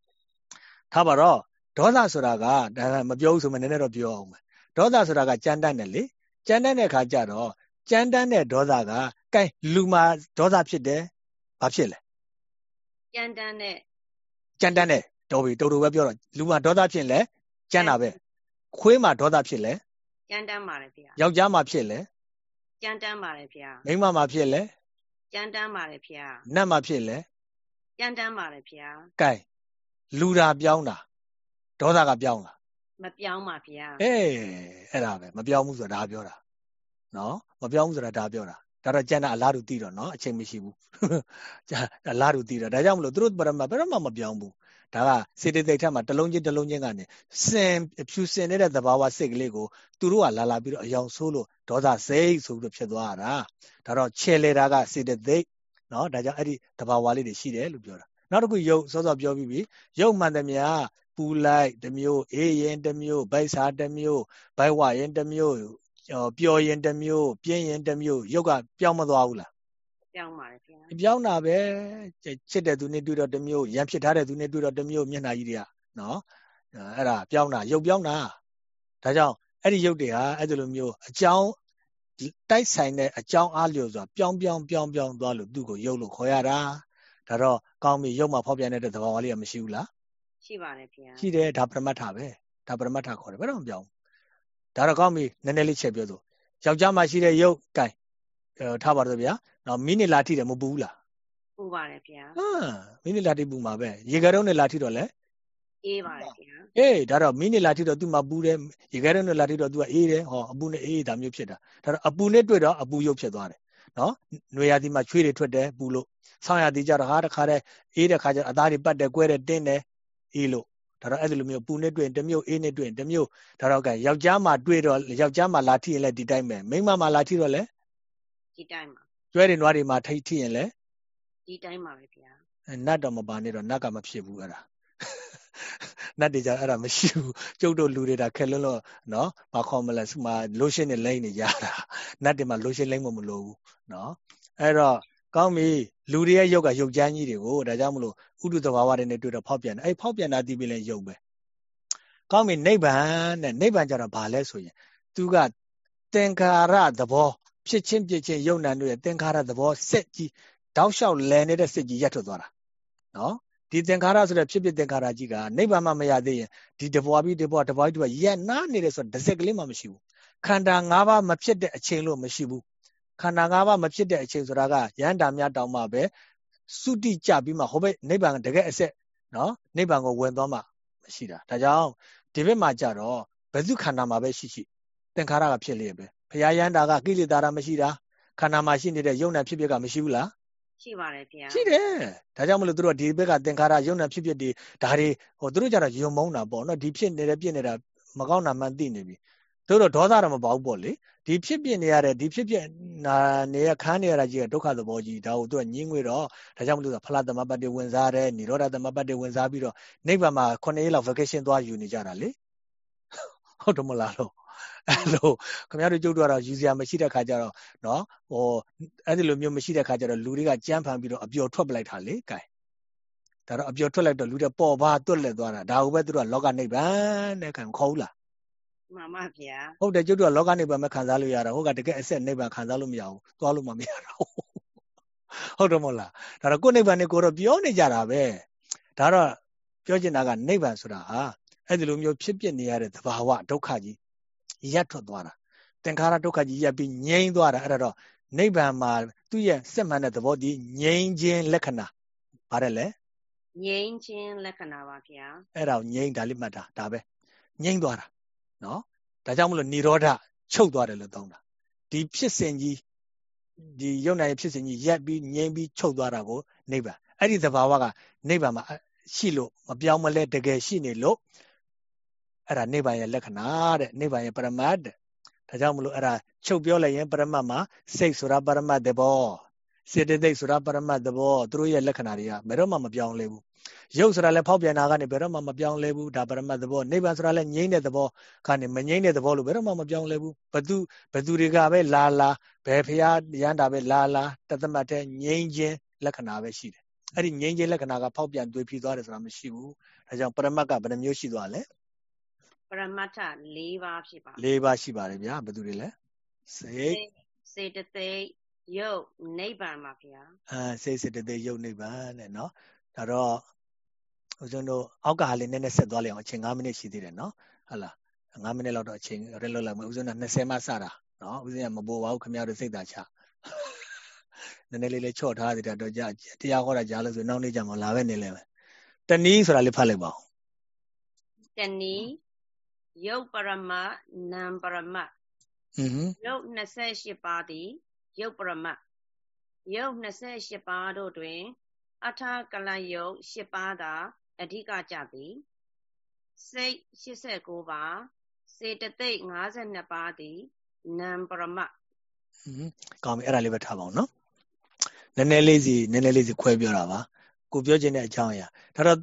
ထားပါတော့ဒေါသဆိုတာကဒါမပြောဘူးဆိုမှနည်းနည်းတော့ပြောအောင်မယ်ဒေါသဆိုတာကကြမ်းတမ်းတယ်လေ ကြမ်းတမ်းတဲ့ခါကျတော့ကြမ်းတမ်းတဲ့ဒေါသကကဲလူမှာဒေါသဖြစ်တယ်ဘာဖြစ်လဲကြမ်းတမ်းတဲ့ကြမ်းတမ်းတဲ့တော်ပြီတော်တော်ပဲပြောတော့လူမှာဒေါသဖြစ်လဲကြမ်းတာပဲခွေးမှာဒေါသဖြစ်လဲကြမ်းတမ်းပါတယ်ဗျာယောက်ျားမှာဖြစ်လဲကြမ်းတမ်းပါတယ်ဗျာမိန်းမမှာဖြစ်လဲကြမ်းတမ်းပါတယ်ဗျာနတ်မှာဖြစ်လဲကြမ်းတမ်းပါတယ်ဗျာကဲလူတာပြောင်းတာဒေါသကပြောင်းတာ မပြောင်းပါဗျာအေးအဲ့ဒါပဲမပြောင်းဘူးဆိုတာဒါပြောတာနော်မပြောင်းဘူးဆိုတာဒါပြောတာဒါတော့ကျန်တာအလားတူသိတော့နော်အချိန်မရှိဘူးအလားတူသိတော့ဒါကြောင့်မလို့သူတို့ပရမဘယ်တော့မှမပြောင်းဘူးဒါကစေတသိက်ထက်မှာတစ်လုံးချင်းတစ်လုံးချင်းကနေစင်ဖြူစင်နေတဲ့သဘာဝစိတ်ကလေးကိုသူတို့ကလာလာပြီးတော့အယောင်ဆိုးလို့ဒေါသစိတ်ဆိုပြီးတော့ဖြစ်သွားတာဒါတော့ခြေလေတာကစေတသိက်နော်ဒါကြောင့်အဲ့ဒီသဘာဝလေးတွေရှိတယ်လို့ပြောတာနောက်တစ်ခုယုတ်စောစောပြောပြီးပြီယုတ်မှန်သမျှ ပူလိုက်တစ်မျိုးအေးရင်တစ်မျိုးဗိုက်စာတစ်မျိုးဗိုက်ဝရင်တစ်မျိုးပျော်ရင်တစ်မျိုးပြင်းရင်တစ်မျိုးယုတ်ကပြောင်းမသွားဘူးလားပြောင်းပါတယ်ဗျာပြောင်းတာပဲချစ်တဲ့သူနဲ့တွေ့တော့တစ်မျိုးရံဖြစ်ထားတဲ့သူနဲ့တွေ့တော့တစ်မျိုးမျက်နှာကြီးတွေကနော်အဲ့ဒါပြောင်းတာရုပ်ပြောင်းတာဒါကြောင့်အဲ့ဒီရုပ်တွေဟာအဲ့ဒီလိုမျိုးအကြောင်းတိုက်ဆိုင်တဲ့အကြောင်းအားလျော်စွာပြောင်းပြောင်းပြောင်းပြောင်းသွားလို့သူ့ကိုရုပ်လို့ခေါ်ရတာဒါတော့ကောင်းပြီရုပ်မှာဖောက်ပြန်တဲ့သဘာဝလေးကမရှိဘူးလား ရှိပါတယ်ဗျာရှိတယ်ဒါပရမတ်ထပဲဒါပရမတ်ထခေါ်တယ်ဘယ်တော့မပြောင်းဒါတော့ကောင်းပြီနည်းနည်းလေးချက်ပြောစို့ယောက်ျားမှာရှိတဲ့ရုပ်ကင်ထားပါတော့ဗျာနော်မိနစ်လာထိတယ်မပူဘူးလားပူပါတယ်ဗျာဟမ်မိနစ်လာထိပူမှာပဲရေကဲတုံးနဲ့လာထိတော့လဲအေးပါတယ်ဗျာအေးဒါတော့မိနစ်လာထိတော့သူ့မှာပူတယ်ရေကဲတုံးနဲ့လာထိတော့သူကအေးတယ်ဟောအပူနဲ့အေးဒါမျိုးဖြစ်တာဒါတော့အပူနဲ့တွေ့တော့အပူရုပ်ဖြစ်သွားတယ်နော်ຫນွေရာသီမှာချွေးတွေထွက်တယ်ပူလို့ဆောင်းရာသီကျတော့ဟာတခါတည်းအေးတဲ့ခါကျအသားတွေပတ်တယ်ကွဲတယ်တင်းတယ် အေးလို့ဒါတော့အဲ့ဒီလိုမျိုးပူနဲ့တွေ့ရင်တစ်မျိုးအေးနဲ့တွေ့ရင်တစ်မျိုးဒါတော့ကယောက်ျားမှတွေ့တော့ယောက်ျားမှလာထိရင်လည်းဒီတိုင်းပဲမိန်းမမှလာထိတော့လည်းဒီတိုင်းပါကျွဲတွေနွားတွေမှာထိထိရင်လည်းဒီတိုင်းပါပဲဗျာနတ်တော့မပါနဲ့တော့နတ်ကမဖြစ်ဘူးအဲ့ဒါနတ်တွေကြအဲ့ဒါမရှိဘူးကျုပ်တို့လူတွေဒါခက်လွန်းလို့နော်ဘာခေါ်မလဲစမှာလိုရှင်းနဲ့လိမ့်နေရတာနတ်တွေမှာလိုရှင်းလိမ့်မမလို့ဘူးနော်အဲ့တော့ ကောင်းပြီလူတွေရဲ့ရုပ်ကရုပ်ချမ်းကြီးတွေကိုဒါကြောင့်မလို့ဥဒုသဘာဝတွေနဲ့တွေ့တော့ဖောက်ပြန်တယ်အဲ့ဖောက်ပြန်တာဒီပြီလဲရုပ်ပဲကောင်းပြီနိဗ္ဗာန်နဲ့နိဗ္ဗာန်ကြတော့ဘာလဲဆိုရင် သူကသင်္ခါရသဘောဖြစ်ချင်းပြချင်းယုံနံတို့ရဲ့သင်္ခါရသဘောစက်ကြီးတောက်လျှောက်လဲနေတဲ့စက်ကြီးရက်ထွက်သွားတာနော်ဒီသင်္ခါရဆိုတဲ့ဖြစ်ဖြစ်သင်္ခါရကြီးကနိဗ္ဗာန်မှမရသေးရင်ဒီတဘွားပြီးတဘွားတဘွားပြီးတဘွားရက်နားနေတယ်ဆိုတော့တစ်စက်ကလေးမှမရှိဘူးခန္ဓာ၅ပါးမဖြစ်တဲ့အချိန်လို့မရှိဘူး ခန္ဓာ၅ပါးမဖြစ်တဲ့အချိန်ဆိုတာကရဟန္တာများတောင်မှပဲစုတိကြပြီးမှဟိုဘက်နိဗ္ဗာန်တကယ်အဆက်နော်နိဗ္ဗာန်ကိုဝင်သွားမှမရှိတာဒါကြောင့်ဒီဘက်မှာကြတော့ဘယ်သူခန္ဓာမှာပဲရှိရှိသင်္ခါရကဖြစ်လျက်ပဲဘုရားယန္တာကကိလေသာရမရှိတာခန္ဓာမှာရှိနေတဲ့ယုံနာဖြစ်ဖြစ်ကမရှိဘူးလားရှိပါတယ်ဗျာရှိတယ်ဒါကြောင့်မလို့သူတို့ဒီဘက်ကသင်္ခါရယုံနာဖြစ်ဖြစ်ဒီဒါတွေဟိုသူတို့ကြတော့ယုံမုန်းတာပေါ့နော်ဒီဖြစ်နေတဲ့ပြစ်နေတာမကောင်းတာမှန်သိနေပြီ တို့တော့ဒေါသတော့မပေါ့ဘူးပေါ့လေဒီဖြစ်ပြနေရတဲ့ဒီဖြစ်ပြနာနေရခန်းနေရတာကြီးကဒုက္ခသဘောကြီးဒါကိုသူကညင်းငွေတော့ဒါကြောင့်မလို့ဖလားသမပတ်တွေဝင်စားတယ်និရောဓသမပတ်တွေဝင်စားပြီးတော့နိဗ္ဗာန်မှာ9ရက်လောက် vacation သွားယူနေကြတာလေဟုတ်တယ်မလားလို့အဲ့လိုခင်ဗျားတို့ကြုတ်တော့ယူစရာမရှိတဲ့ခါကျတော့နော်ဟိုအဲ့ဒီလိုမျိုးမရှိတဲ့ခါကျတော့လူတွေကကြမ်းဖန်ပြီးတော့အပျော်ထွက်ပလိုက်တာလေကဲဒါတော့အပျော်ထွက်လိုက်တော့လူတွေပေါ်ပါတွတ်လက်သွားတာဒါဟုတ်ပဲသူတို့ကလောကနိဗ္ဗာန်တဲ့ခံခေါ်ဘူးလား မှန်ပါဗျာဟုတ်တယ်ကျုပ်တို့ကလောကနိဗ္ဗာန်ပဲခံစားလို့ရတာဟုတ်ကတကယ်အဆက်နိဗ္ဗာန်ခံစားလို့မရဘူးသွားလို့မှမရတော့ဟုတ်တယ်မဟုတ်လားဒါတော့ကိုယ်နိဗ္ဗာန်နဲ့ကိုတော့ပြောနေကြတာပဲဒါတော့ပြောချင်တာကနိဗ္ဗာန်ဆိုတာဟာအဲ့ဒီလိုမျိုးဖြစ်ပြနေရတဲ့သဘာဝဒုက္ခကြီးရပ်ထွက်သွားတာသင်္ခါရဒုက္ခကြီးရပ်ပြီးငြိမ်းသွားတာအဲ့ဒါတော့နိဗ္ဗာန်မှာသူ့ရဲ့စစ်မှန်တဲ့သဘောတည်းငြိမ်းခြင်းလက္ခဏာပါတယ်လေငြိမ်းခြင်းလက္ခဏာပါဗျာအဲ့ဒါကိုငြိမ်းဒါလေးမှတ်တာဒါပဲငြိမ်းသွားတာ နော်ဒါကြောင့်မလို့និရောဓချုပ်သွားတယ်လို့သုံးတာဒီဖြစ်စဉ်ကြီးဒီယုံနိုင်ဖြစ်စဉ်ကြီးရက်ပြီးငြိမ်းပြီးချုပ်သွားတာကိုနိဗ္ဗာန်အဲ့ဒီသဘာဝကနိဗ္ဗာန်မှာရှိလို့မပြောင်းမလဲတကယ်ရှိနေလို့အဲ့ဒါနိဗ္ဗာန်ရဲ့လက္ခဏာတဲ့နိဗ္ဗာန်ရဲ့ပရမတ်တဲ့ဒါကြောင့်မလို့အဲ့ဒါချုပ်ပြောလိုက်ရင်ပရမတ်မှာစိတ်ဆိုတာပရမတ်သဘော စေတသိက်ဆိုတာပရမတ်သဘောသူတို့ရဲ့လက္ခဏာတွေကဘယ်တော့မှမပြောင်းလဲဘူးရုပ်ဆိုတာလည်းဖောက်ပြန်တာကနေဘယ်တော့မှမပြောင်းလဲဘူးဒါပရမတ်သဘောနိဗ္ဗာန်ဆိုတာလည်းငြိမ့်တဲ့သဘောကနေမငြိမ့်တဲ့သဘောလို့ဘယ်တော့မှမပြောင်းလဲဘူးဘသူဘသူတွေကပဲလာလာဘယ်ဖရာရန်တာပဲလာလာတသမတ်တဲ့ငြိမ့်ခြင်းလက္ခဏာပဲရှိတယ်အဲ့ဒီငြိမ့်ခြင်းလက္ခဏာကဖောက်ပြန်သွေးဖြီးသွားတယ်ဆိုတာမရှိဘူးဒါကြောင့်ပရမတ်ကဘယ်နှမျိုးရှိသွားလဲပရမတ္ထ၄ပါးဖြစ်ပါ၄ပါးရှိပါတယ်ဗျာဘယ်သူတွေလဲစိတ်စေတသိက် ယုတ်နိဗ္ဗာန်ပါဗျာအဲစိတ်စေတသိက်ယုတ်နိဗ္ဗာန်တဲ့နော်ဒါတော့ဦးဇင်းတို့အောက်ကဟာလေးနည်းနည်းဆက်သွားလိုက်အောင်အချိန်9မိနစ်ရှိသေးတယ်နော်ဟုတ်လား9မိနစ်လောက်တော့အချိန်ရက်လောက်လိုက်မယ်ဦးဇင်းက20မှစတာနော်ဦးဇင်းကမပိုပါဘူးခင်ဗျားတို့စိတ်သာချနည်းနည်းလေးလေးချော့ထားသေးတယ်တော့ကြာတရားဟောတာကြားလို့ဆိုနောက်နေ့ကျမှလာပဲနေလဲမယ်တနည်းဆိုတာလေးဖတ်လိုက်ပါဦးတနည်းယုတ်ပရမနံပရမဟွန်းယုတ်28ပါးသည် ယုတ်ပရမယုတ်28ပါးတို့တွင်အထာကလယုတ်8ပါးသာအဓိကကြသည်စိတ်89ပါးစေတသိက်52ပါးသည်နံပရမတ်ဟင်းကောင်းပြီအဲ့ဒါလေးပဲထားပါအောင်နော်နည်းနည်းလေးစီနည်းနည်းလေးစီခွဲပြောတာပါကိုပြောချင်တဲ့အကြောင်းအရာဒါတော့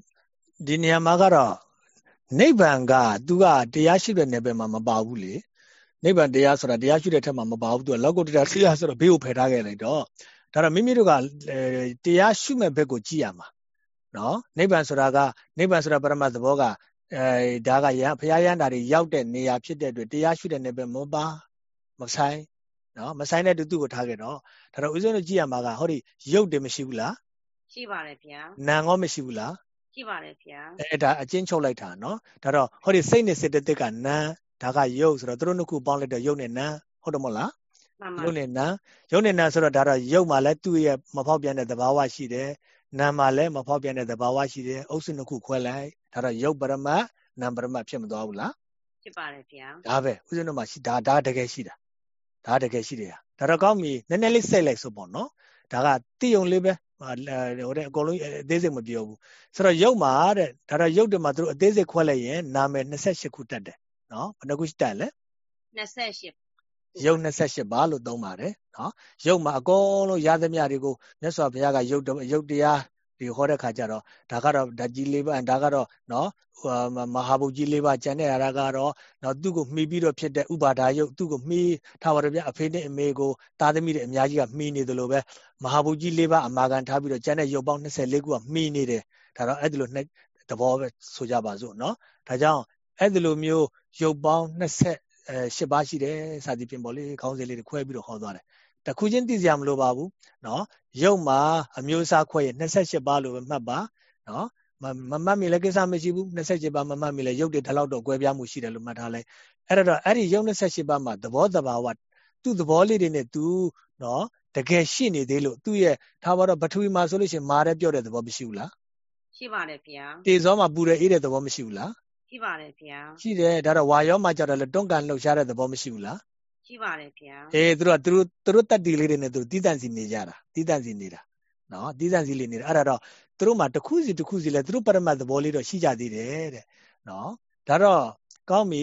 ဒီနေရာမှာကတော့နိဗ္ဗာန်က तू ကတရားရှိတဲ့နယ်ပယ်မှာမပါဘူးလေ နိဗ္ဗာန်တရားဆိုတာတရားရှိတဲ့ထက်မှာမပါဘူး तू ကလောက်ကုတ္တရာတရားဆိုတော့ဘေးကိုဖယ်ထားခဲ့လိုက်တော့ဒါတော့မိမိတို့ကတရားရှိမဲ့ဘက်ကိုကြည့်ရမှာနော်နိဗ္ဗာန်ဆိုတာကနိဗ္ဗာန်ဆိုတာပရမတ်သဘောကအဲဒါကရဘုရားရန်တာတွေရောက်တဲ့နေရာဖြစ်တဲ့အတွက်တရားရှိတဲ့နယ်ပယ်မပါမဆိုင်နော်မဆိုင်တဲ့တူသူ့ကိုထားခဲ့တော့ဒါတော့ဦးဇင်းတို့ကြည့်ရမှာကဟောဒီရုပ်တွေမရှိဘူးလားရှိပါတယ်ဗျာနာငောမရှိဘူးလားရှိပါတယ်ဗျာအဲဒါအချင်းချုပ်လိုက်တာနော်ဒါတော့ဟောဒီစိတ်နဲ့စေတသိက်ကနာ ဒါကရုပ်ဆိုတော့သူတို့နှစ်ခုပေါင်းလိုက်တော့ရုပ်နဲ့နာဟုတ်တယ်မဟုတ်လားရုပ်နဲ့နာရုပ်နဲ့နာဆိုတော့ဒါတော့ရုပ်မှာလည်းသူ့ရဲ့မဖောက်ပြန်တဲ့သဘာဝရှိတယ်နာမှာလည်းမဖောက်ပြန်တဲ့သဘာဝရှိတယ်အုပ်စုနှစ်ခုခွဲလိုက်ဒါတော့ရုပ်ပရမတ်နာပရမတ်ဖြစ်မသွားဘူးလားဖြစ်ပါတယ်ဗျာဒါပဲဥစဉ်တို့မှာရှိဒါဒါတကယ်ရှိတာဒါတကယ်ရှိတယ်ဒါတော့ကောင်းပြီနည်းနည်းလေးစိတ်လိုက်ဆိုပေါ့နော်ဒါကတိယုံလေးပဲဟိုတဲ့အကုန်လုံးအသေးစိတ်မပြောဘူးဆိုတော့ရုပ်မှာတဲ့ဒါတော့ရုပ်တွေမှာသူတို့အသေးစိတ်ခွဲလိုက်ရင်နာမည်28ခုတက်တယ် နော်ဘယ်နှခုတက်လဲ28ရုပ်28ပါလို့သုံးပါတယ်နော်ရုပ်မှာအကုန်လုံးရသမျှတွေကိုမြတ်စွာဘုရားကရုပ်ရုပ်တရားဒီဟောတဲ့ခါကျတော့ဒါကတော့ဓာကြီးလေးပါဒါကတော့နော်မဟာဘုတ်ကြီးလေးပါကျန်တဲ့အားကတော့နော်သူ့ကိုမှီပြီးတော့ဖြစ်တဲ့ဥပါဒါယုတ်သူ့ကိုမှီထားပါတော့ဗျအဖေနဲ့အမေကိုသားသမီးတွေအများကြီးကမှီနေတယ်လို့ပဲမဟာဘုတ်ကြီးလေးပါအမာခံထားပြီးတော့ကျန်တဲ့ယုတ်ပေါင်း24ခုကမှီနေတယ်ဒါတော့အဲ့ဒီလိုသဘောပဲဆိုကြပါစို့နော်ဒါကြောင့် အဲ့ဒီလိုမျိုးယုတ်ပေါင်း20အဲ၈ပါးရှိတယ်စသည်ဖြင့်ပေါ့လေခေါင်းစဉ်လေးတွေခွဲပြီးတော့ဟောသွားတယ်တခုချင်းသိစရာမလိုပါဘူးနော်ရုပ်မှာအမျိုးအစားခွဲရင်28ပါလို့ပဲမှတ်ပါနော်မမှတ်မိလည်းကိစ္စမရှိဘူး28ပါမမှတ်မိလည်းရုပ်တွေဒီလောက်တော့ကွဲပြားမှုရှိတယ်လို့မှတ်ထားလိုက်အဲ့တော့အဲ့ဒီရုပ်28ပါမှာသဘောတဘာဝသူ့သဘောလေးတွေနဲ့သူနော်တကယ်ရှိနေသေးလို့သူ့ရဲ့ထားပါတော့ပထဝီမှာဆိုလို့ရှိရင်မာတဲ့ပြော့တဲ့သဘောမရှိဘူးလားရှိပါတယ်ဗျာတေဇောမှာပူတဲ့အေးတဲ့သဘောမရှိဘူးလား ရှိပါတယ်ဗျာရှိတယ်ဒါတော့ဝါရောမှာကြတော့လေတွန်းကန်လှုပ်ရှားတဲ့သဘောမရှိဘူးလားရှိပါတယ်ဗျာအေးသူတို့ကသူတို့သူတို့တက်တီလေးတွေနဲ့သူတီးတန့်စီနေကြတာတီးတန့်စီနေတာနော်တီးတန့်စီလေးနေတာအဲ့ဒါတော့သူတို့မှာတစ်ခုစီတစ်ခုစီလဲသူတို့ပရမတ်သဘောလေးတော့ရှိကြသေးတယ်တဲ့နော်ဒါတော့ကောင်းပြီ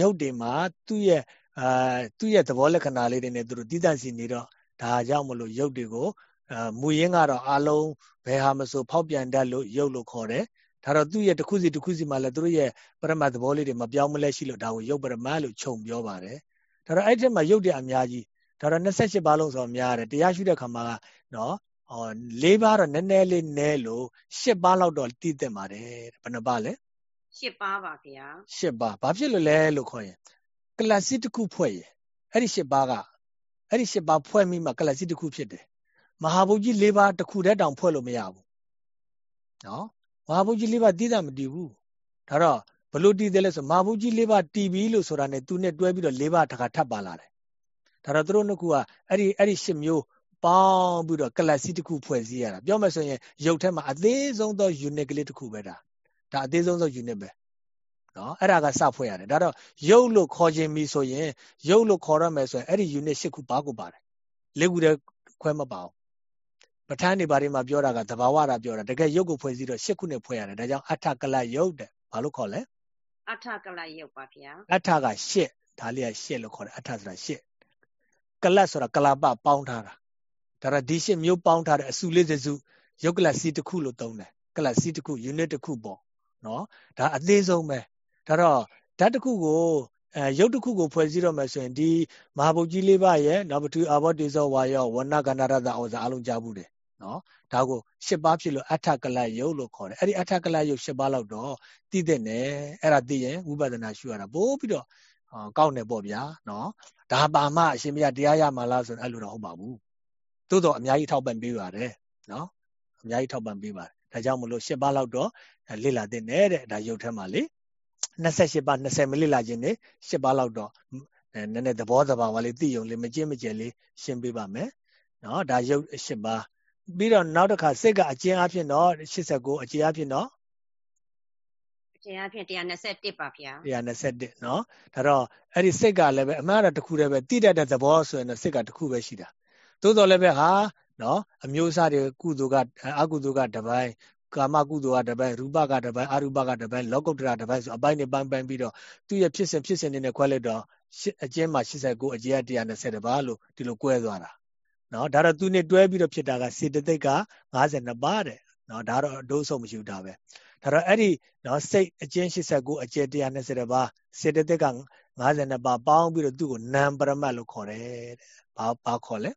ရုပ်တွေမှာသူ့ရဲ့အာသူ့ရဲ့သဘောလက္ခဏာလေးတွေနဲ့သူတို့တီးတန့်စီနေတော့ဒါကြောင့်မလို့ရုပ်တွေကိုအာမူရင်းကတော့အလုံးဘယ်ဟာမဆိုဖောက်ပြန်တတ်လို့ရုပ်လို့ခေါ်တယ် ဒါတော့သူ့ရဲ့တစ်ခုစီတစ်ခုစီမှာလည်းသူတို့ရဲ့ပရမတ်သဘောလေးတွေမပြောင်းမလဲရှိလို့ဒါကိုရုပ်ပရမတ်လို့ခြုံပြောပါတယ်ဒါတော့အဲ့ဒီမှာရုပ်တဲ့အများကြီးဒါတော့28ပါးလုံးဆိုတော့များတယ်တရားရှိတဲ့ခါမှာကနော်ဟော၄ပါးတော့နည်းနည်းလေးနည်းလို့၈ပါးလောက်တော့တည်သက်ပါတယ်ဘယ်နှပါလဲ၈ပါးပါဗျာ၈ပါးဘာဖြစ်လို့လဲလို့ခေါ်ရင်ကလစီတစ်ခုဖွဲ့ရင်အဲ့ဒီ၈ပါးကအဲ့ဒီ၈ပါးဖွဲ့မိမှကလစီတစ်ခုဖြစ်တယ်မဟာဘုတ်ကြီး၄ပါးတစ်ခုတည်းတောင်ဖွဲ့လို့မရဘူးနော် မဟာဘုတ်ကြီး၄ပါးတည်တာမတည်ဘူးဒါတော့ဘလို့တည်တယ်လဲဆိုမဟာဘုတ်ကြီး၄ပါးတည်ပြီလို့ဆိုတာနဲ့သူနဲ့တွဲပြီးတော့၄ပါးတစ်ခါထပ်ပါလာတယ်ဒါတော့သူတို့နှစ်ခုကအဲ့ဒီအဲ့ဒီ၈မျိုးပေါင်းပြီးတော့ကလပ်စီတစ်ခုဖွဲ့စည်းရတာပြောမယ်ဆိုရင်ရုပ်ထဲမှာအသေးဆုံးသော unit ကလေးတစ်ခုပဲဒါဒါအသေးဆုံးသော unit ပဲနော်အဲ့ဒါကစဖွဲ့ရတယ်ဒါတော့ရုပ်လို့ခေါ်ခြင်းပြီဆိုရင်ရုပ်လို့ခေါ်ရမယ်ဆိုရင်အဲ့ဒီ unit ၈ခုပါကိုပါတယ်လေးခုတည်းခွဲမပါဘူး ပဋ္ဌာန်းနေပါဒီမှာပြောတာကသဘာဝတာပြောတာတကယ်ရုပ်ကိုဖွဲ့စည်းတော့၈ခုနဲ့ဖွဲ့ရတယ်ဒါကြောင့်အထကလရုပ်တဲ့ဘာလို့ခေါ်လဲအထကလရုပ်ပါဗျာအထက၈ဒါလေးက၈လို့ခေါ်တယ်အထဆိုတာ၈ကလတ်ဆိုတာကလာပပေါင်းထားတာဒါတော့ဒီရှစ်မျိုးပေါင်းထားတဲ့အစုလေးစုရုပ်ကလတ်စီတစ်ခုလို့သုံးတယ်ကလတ်စီတစ်ခု unit တစ်ခုပေါ့နော်ဒါအသေးဆုံးပဲဒါတော့ဓာတ်တစ်ခုကိုအဲရုပ်တစ်ခုကိုဖွဲ့စည်းတော့မယ်ဆိုရင်ဒီမဟာဘုတ်ကြီးလေးပါရဲ့နောက်ပထူအာဘောတေဇောဝါယောဝဏကန္နာရတဩဇာအလုံးကြားဘူးတယ် နော်ဒါကို၈ပါးဖြစ်လို့အထကလယုတ်လို့ခေါ်တယ်အဲ့ဒီအထကလယုတ်၈ပါးလောက်တော့သိတဲ့နဲ့အဲ့ဒါသိရင်ဝိပဿနာရှုရတာပို့ပြီးတော့ကောက်နေပေါ့ဗျာနော်ဒါပါမှအရှင်မြတ်တရားရမှာလားဆိုရင်အဲ့လိုတော့ဟုတ်ပါဘူးသို့တော့အများကြီးထောက်ပံ့ပေးပါတယ်နော်အများကြီးထောက်ပံ့ပေးပါတယ်ဒါကြောင့်မလို့၈ပါးလောက်တော့လေ့လာတဲ့နဲ့တဲ့ဒါရုပ်ထဲမှာလေ28ပါး20မိနစ်လာခြင်းနေ8ပါးလောက်တော့နည်းနည်းသဘောသဘာဝလေးသိုံလေးမကျင့်မကျဲလေးရှင်းပေးပါမယ်နော်ဒါရုပ်8ပါး ပြီးတော့နောက်တစ်ခါစိတ်ကအကျဉ်းအဖြစ်တော့89အကျဉ်းအဖြစ်တော့ကျင်အဖြစ်121ပါဗျာ121เนาะဒါတော့အဲ့ဒီစိတ်ကလည်းပဲအမှန်တော့တစ်ခုတည်းပဲတိတတ်တဲ့သဘောဆိုရင်တော့စိတ်ကတစ်ခုပဲရှိတာသို့တော်လည်းပဲဟာเนาะအမျိုးအစားတွေကုသိုလ်ကအကုသိုလ်ကတပိုင်း ကာမကုသိုလ်ကတစ်ပိုင်းရူပကတစ်ပိုင်းအရူပကတစ်ပိုင်းလောကုတ္တရာတစ်ပိုင်းဆိုအပိုင်းနဲ့ပိုင်းပိုင်းပြီးတော့သူ့ရဲ့ဖြစ်စဉ်ဖြစ်စဉ်တွေနဲ့ခွဲလိုက်တော့အကျဉ်းမှာ89အကျဉ်းက120တပါးလို့ဒီလိုကွဲသွားတာ နော်ဒါတော့သူနဲ့တွဲပြီးတော့ဖြစ်တာကစေတသိက်က52ပါးတဲ့နော်ဒါတော့အတိုးဆုံးမရှိဘူးဒါပဲဒါတော့အဲ့ဒီနော်စိတ်အကျဉ်း89အကျဉ်း120တပါးစေတသိက်က52ပါးပေါင်းပြီးတော့သူ့ကိုနံပရမတ်လို့ခေါ်တယ်တဲ့ဘာဘာခေါ်လဲ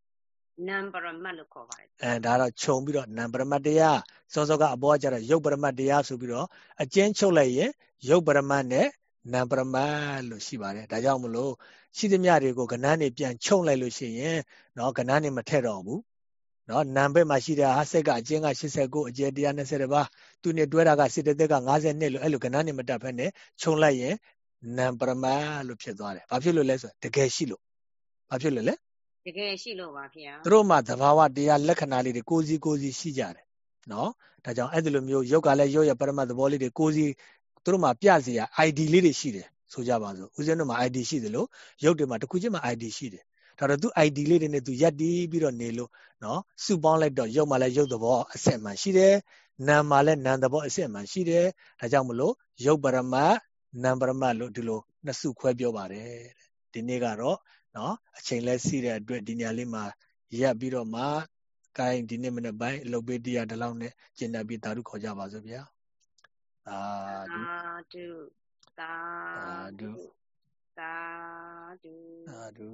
နံပရမတ်လို့ခေါ်ပါတယ်အဲဒါတော့ခြုံပြီးတော့နံပရမတ်တရားစောစောကအပေါ်ကကျတော့ရုပ်ပရမတ်တရားဆိုပြီးတော့အကျဉ်းချုပ်လိုက်ရင်ရုပ်ပရမတ်နဲ့ နံပရမတ်လို့ရှိပါတယ်ဒါကြောင့်မလို့ရှိသမျှတွေကိုကဏ္ဍနေပြန်ချုပ်လိုက်လို့ရှိရင်နော်ကဏ္ဍနေမထက်တော့ဘူးနော်နံဘက်မှာရှိတဲ့ဟာစိတ်ကအကျဉ်းက89အကျယ်120ပါးသူနဲ့တွဲတာကစေတသိက်က52လို့အဲ့လိုကဏ္ဍနေမတက်ဖက်နဲ့ခြုံလိုက်ရင်နံပရမတ်လို့ဖြစ်သွားတယ်ဘာဖြစ်လို့လဲဆိုတကယ်ရှိလို့ဘာဖြစ်လို့လဲတကယ်ရှိလို့ပါဗျာသူတို့မှာသဘာဝတရားလက္ခဏာလေးတွေကိုစီကိုစီရှိကြတယ်နော်ဒါကြောင့်အဲ့ဒီလိုမျိုးရုပ်ကလည်းရုပ်ရဲ့ပရမတ်သဘောလေးတွေကိုစီ သူတို့မှာပြစီရ ID လေးတွေရှိတယ်ဆိုကြပါစို့ဦးဇင်းတို့မှာ ID ရှိတယ်လို့ရုပ်တွေမှာတစ်ခုချင်းမှာ ID ရှိတယ်ဒါတော့သူ ID လေးတွေနဲ့သူရက်တီးပြီးတော့နေလို့နော်စုပေါင်းလိုက်တော့ရုပ်မှာလည်းရုပ်သဘောအစစ်မှန်ရှိတယ်နာမ်မှာလည်းနာမ်သဘောအစစ်မှန်ရှိတယ်ဒါကြောင့်မလို့ရုပ်ပရမတ်နာမ်ပရမတ်လို့ဒီလိုနှစ်စုခွဲပြောပါတယ်ဒီနေ့ကတော့နော်အချိန်လဲစီးတဲ့အတွက်ဒီနေရာလေးမှာရပ်ပြီးတော့မှကိုင်းဒီနေ့မနေ့ပိုင်းအလုပ်ပေးတရားဒီလောက်နဲ့ကျင့်တတ်ပြီးသာဓုခေါ်ကြပါစို့ဗျာသာဓု သာဓုသာဓုသာဓုသာဓု